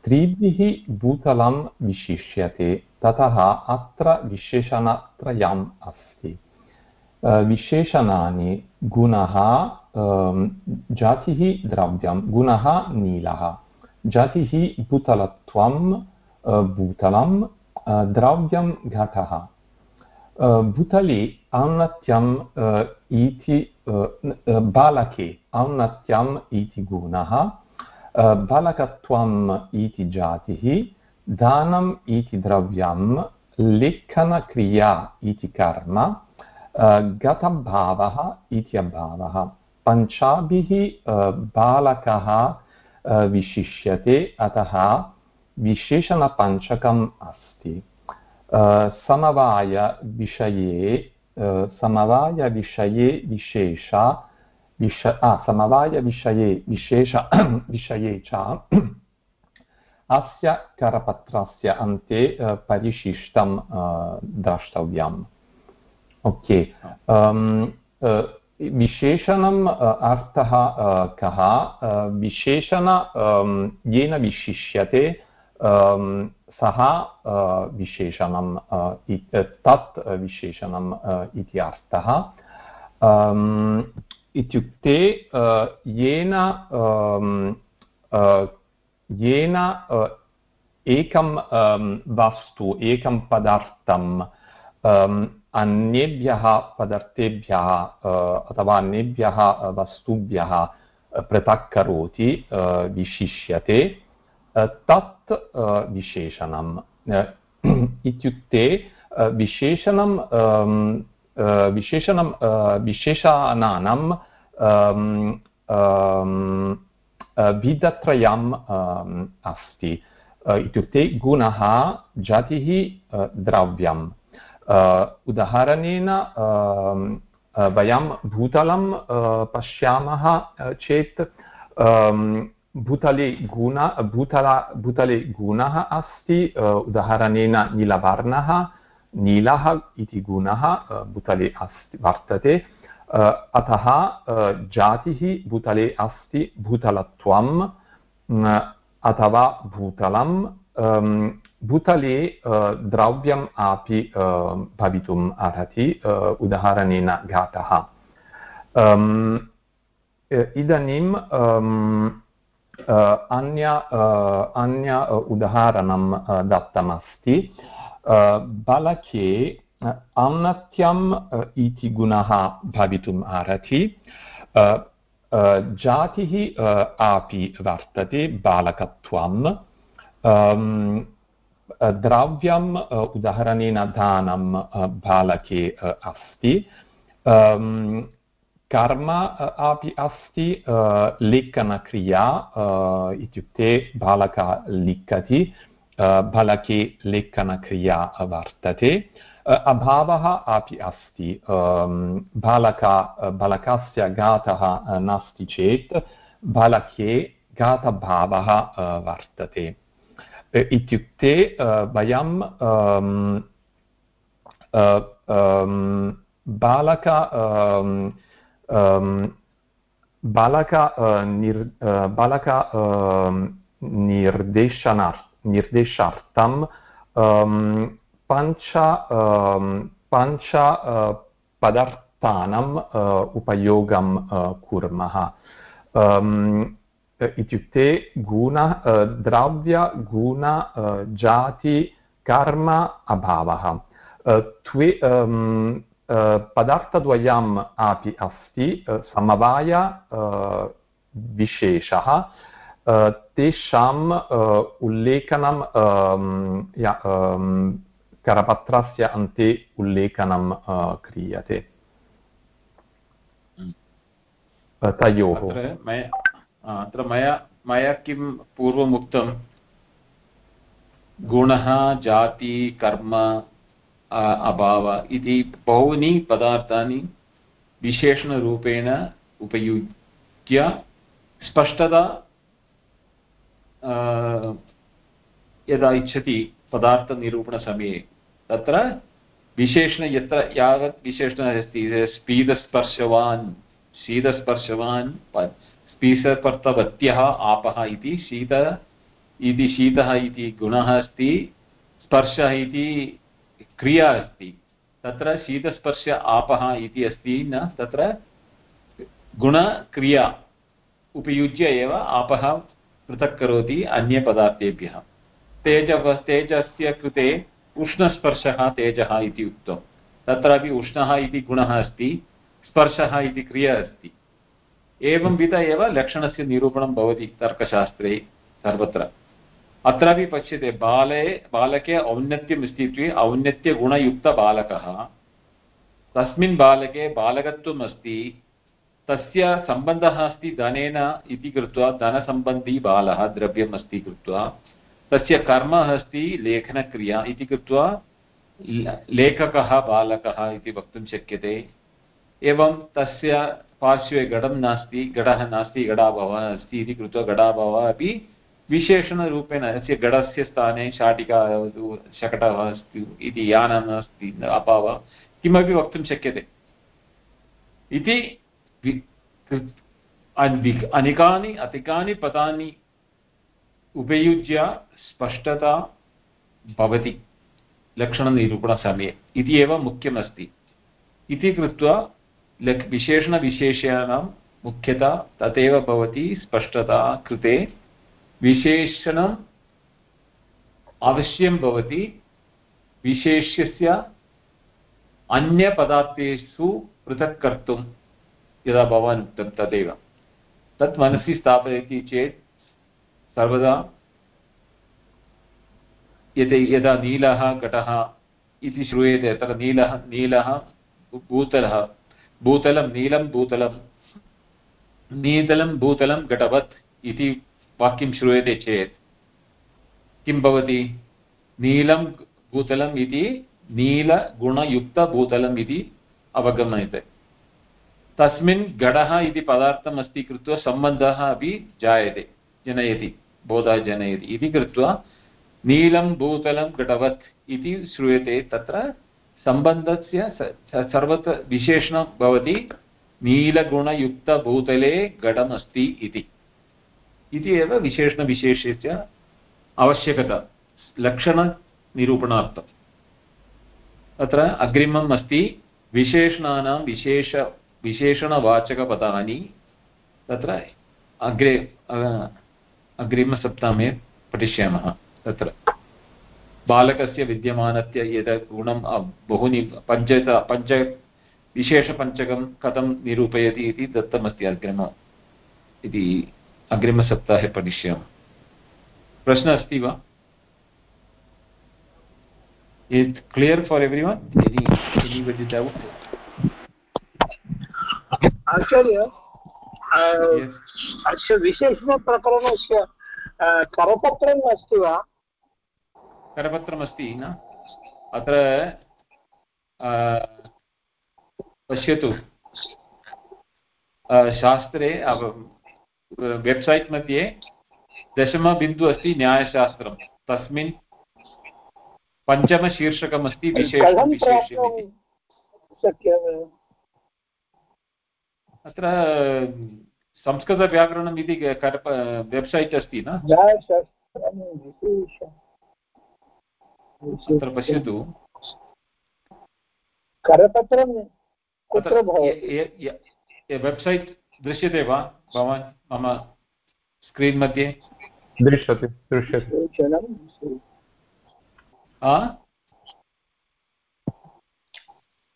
त्रिभिः भूतलं विशिष्यते, ततः अत्र विशेषणत्रयम् अस्ति। विशेषणानि गुणः जातिः द्रव्यं गुणः नीलः। जातिः भूतलत्वं भूतलं द्रव्यं घटः। भूतले औन्नत्यम् इति बालके। औन्नत्यम् इति गुणः बालकत्वम् इति जातिः दानम् इति द्रव्यं लेखनक्रिया इति कर्म गतभावः इत्यभावः पञ्चाभिः बालकः विशिष्यते अतः विशेषणपञ्चकम् अस्ति समवायविषये समवायविषये विशेष विष समवायविषये विशेष विषये च अस्य करपत्रस्य अन्ते परिशिष्टं द्रष्टव्यम् ओके विशेषणम् अर्थः कः विशेषण येन विशिष्यते सः विशेषणं तत् विशेषणम् इति अर्थः इत्युक्ते येन येन एकं वस्तु, एकं पदार्थं अन्येभ्यः पदार्थेभ्यः अथवा अन्येभ्यः वस्तुभ्यः पृथक् करोति विशिष्यते तत् विशेषणम्। इत्युक्ते विशेषणं विशेषणं विशेषणानां विधत्रयम् अस्ति इत्युक्ते गुणः जातिः द्रव्यम् उदाहरणेन वयं भूतलं पश्यामः चेत् भूतले गुण भूतला भूतले गुणः अस्ति उदाहरणेन नीलवर्णः नीलः इति गुणः भूतले अस्ति वर्तते अतः जातिः भूतले अस्ति भूतलत्वम् अथवा भूतलं भूतले द्रव्यम् अपि भवितुम् अर्हति उदाहरणेन घातः। इदानीं अन्य अन्य उदाहरणं दत्तमस्ति। बालके औन्नत्यम् इति गुणः भवितुम् अर्हति। जातिः अपि वर्तते बालकत्वं द्रव्यम् उदाहरणेन दानं बालके अस्ति। कर्म अपि अस्ति लेखनक्रिया इत्युक्ते बालकः लिखति बालके लेखनक्रिया वर्तते। अभावः अपि अस्ति बालका बालकस्य घातः नास्ति चेत् बालके घातभावः वर्तते इत्युक्ते वयं बालक बालक निर् बालक निर्देशनार् निर्देशार्थं पञ्च पञ्च पदार्थानाम् उपयोगं कुर्मः इत्युक्ते गुण द्रव्यगुण जाति कर्म अभावः त्वे पदार्थद्वयम् अपि अस्ति समवाय विशेषः तेषाम् उल्लेखनं करपत्रस्य अन्ते उल्लेखनं क्रियते तयोः
अत्र मया मया किं पूर्वम् उक्तं गुणः जाति कर्म अभाव इति बहूनि पदार्थानि विशेषणरूपेण उपयुज्य स्पष्टता यदा इच्छति पदार्थनिरूपणसमये तत्र विशेषण यत्र यावत् विशेषणः अस्ति स्पीदस्पर्शवान्, शीतस्पर्शवान् स्पीसपर्तवत्यः आपः इति, शीत इति, शीतः इति गुणः अस्ति, स्पर्शः इति क्रिया अस्ति। तत्र शीतस्पर्श आपः इति अस्ति न, तत्र गुणक्रिया उपयुज्य एव आपः पृथक् करोति अन्यपदार्थेभ्यः। तेज तेजस्य कृते उष्णस्पर्शः तेजः इति उक्तं। तत्रापि उष्णः इति गुणः अस्ति, स्पर्शः इति क्रिया अस्ति। एवंविध एव लक्षणस्य निरूपणं भवति तर्कशास्त्रे सर्वत्र। अत्रापि पश्यते, बाले, बालके औन्नत्यम् अस्ति इति औन्नत्यगुणयुक्तबालकः। तस्मिन् बालके बालकत्वम् अस्ति तस्य सम्बन्धः अस्ति धनेन इति कृत्वा, धनसम्बन्धी बालः द्रव्यम् अस्ति कृत्वा। तस्य कर्म अस्ति लेखनक्रिया इति कृत्वा लेखकः, बालकः इति वक्तुं शक्यते। एवं तस्य पार्श्वे घटं नास्ति घटः नास्ति घटाभावः अस्ति इति कृत्वा घटाभावः अपि विशेषणरूपेण अस्य घटस्य स्थाने शाटिका भवतु शकटः अस्ति इति यानम् अस्ति अभावः किमपि वक्तुं शक्यते। इति अनेकानि अधिकानि पदानि उपयुज्य स्पष्टता भवति लक्षणनिरूपणसमये इति एव मुख्यमस्ति इति कृत्वा लक् विशेषणविशेषाणां मुख्यता तदेव भवति स्पष्टता कृते विशेषणम् अवश्यं भवति विशेष्यस्य अन्यपदार्थेषु पृथक् कर्तुं यदा भवान् उक्तं तदेव तत् मनसि स्थापयति चेत् सर्वदा यदि यदा नीलः घटः इति श्रूयते, तत्र नीलः नीलः भूतलः, भूतलं नीलं, भूतलं नीतलं, भूतलं घटवत् इति वाक्यं श्रूयते चेत्। किं भवति? नीलं भूतलम् इति नीलगुणयुक्तभूतलम् इति अवगम्यते। तस्मिन् घटः इति पदार्थम् अस्ति कृत्वा सम्बन्धः अपि जायते, जनयति। बोधः जनयति इति कृत्वा नीलं भूतलं घटवत् इति श्रूयते तत्र सम्बन्धस्य सर्वत्र विशेषणं भवति नीलगुणयुक्तभूतले घटमस्ति इति। इति एव विशेषणविशेषस्य आवश्यकता, लक्षणनिरूपणार्थम्। अत्र अग्रिमम् अस्ति, विशेषणानां विशेष विशेषणवाचकपदानि तत्र अग्रे अग्रिमसप्ताहे पठिष्यामः, तत्र। बालकस्य विद्यमानस्य यत् गुणं बहूनि पञ्च पञ्च, विशेषपञ्चकं कथं निरूपयति इति दत्तमस्ति अग्रिम। इति अग्रिमसप्ताहे पठिष्यामः। प्रश्नः अस्ति वा? It clear for everyone doubt
आचार्य अस्य विशेषणप्रकरणस्य करपत्रम् अस्ति वा?
करपत्रमस्ति न? अत्र पश्यतु। शास्त्रे वेब्सैट् मध्ये दशमबिन्दु अस्ति न्यायशास्त्रं। तस्मिन् पञ्चमशीर्षकमस्ति विशेषं विशेषम्
शक्यते?
अत्र संस्कृतव्याकरणम् इति वेब्सैट् अस्ति न? अत्र पश्यतु।
करपत्रं कुत्र
वेब्सैट् दृश्यते वा भवान् मम स्क्रीन् मध्ये?
दृश्यते दृश्यते।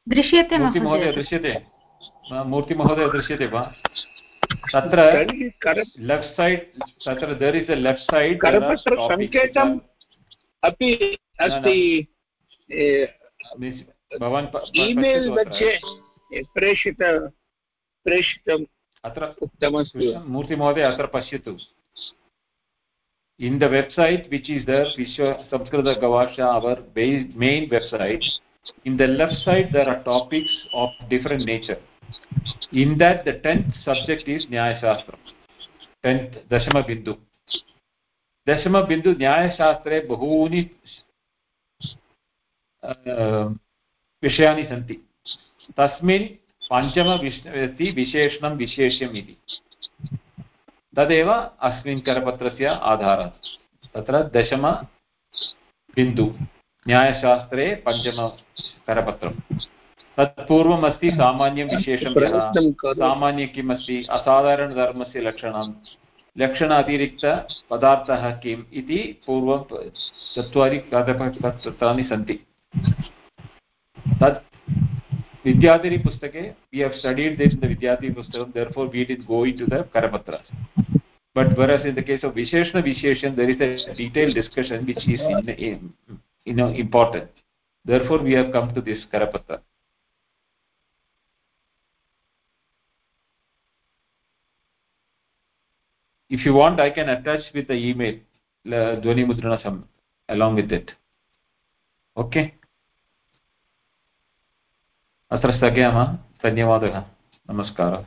दृश्यते
मूर्तिमहोदय दृश्यते। मूर्तिमहोदय दृश्यते वा? मूर्ति महोदय सैड् तत्र देर् अत्र. उक्तमस्ति। मूर्तिमहोदय the website which is the Vishwa Sanskrit Gavaksha our base main website the left side there are topics of different nature in that the 10th subject is nyaya shastra 10th dashama bindu dashama bindu nyaya shastre bahuni विषयानि सन्ति तस्मिन् पञ्चमविष् विशेषणं विशेष्यम् इति तदेव अस्मिन् करपत्रस्य आधारः तत्र दशम बिन्दु न्यायशास्त्रे पञ्चमकरपत्रं तत्पूर्वम् अस्ति सामान्यं विशेषं सामान्य किम् अस्ति असाधारणधर्मस्य लक्षणं लक्षण अतिरिक्तपदार्थः किम् इति पूर्वं चत्वारि कार्यपत्राणि सन्ति। तत् विद्यादिनीपुस्तके we have studied this the विद्यादिनीपुस्तकं therefore we did go in to the करपत्र। But whereas in the case of विशेषण विशेषं is detail discussion which is in important therefore we have come to this करपत्र। if you want i can attach with the email dhvani mudrana along with it okay अत्र स्थगयामः धन्यवादः नमस्कारः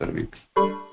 सर्वेभ्यः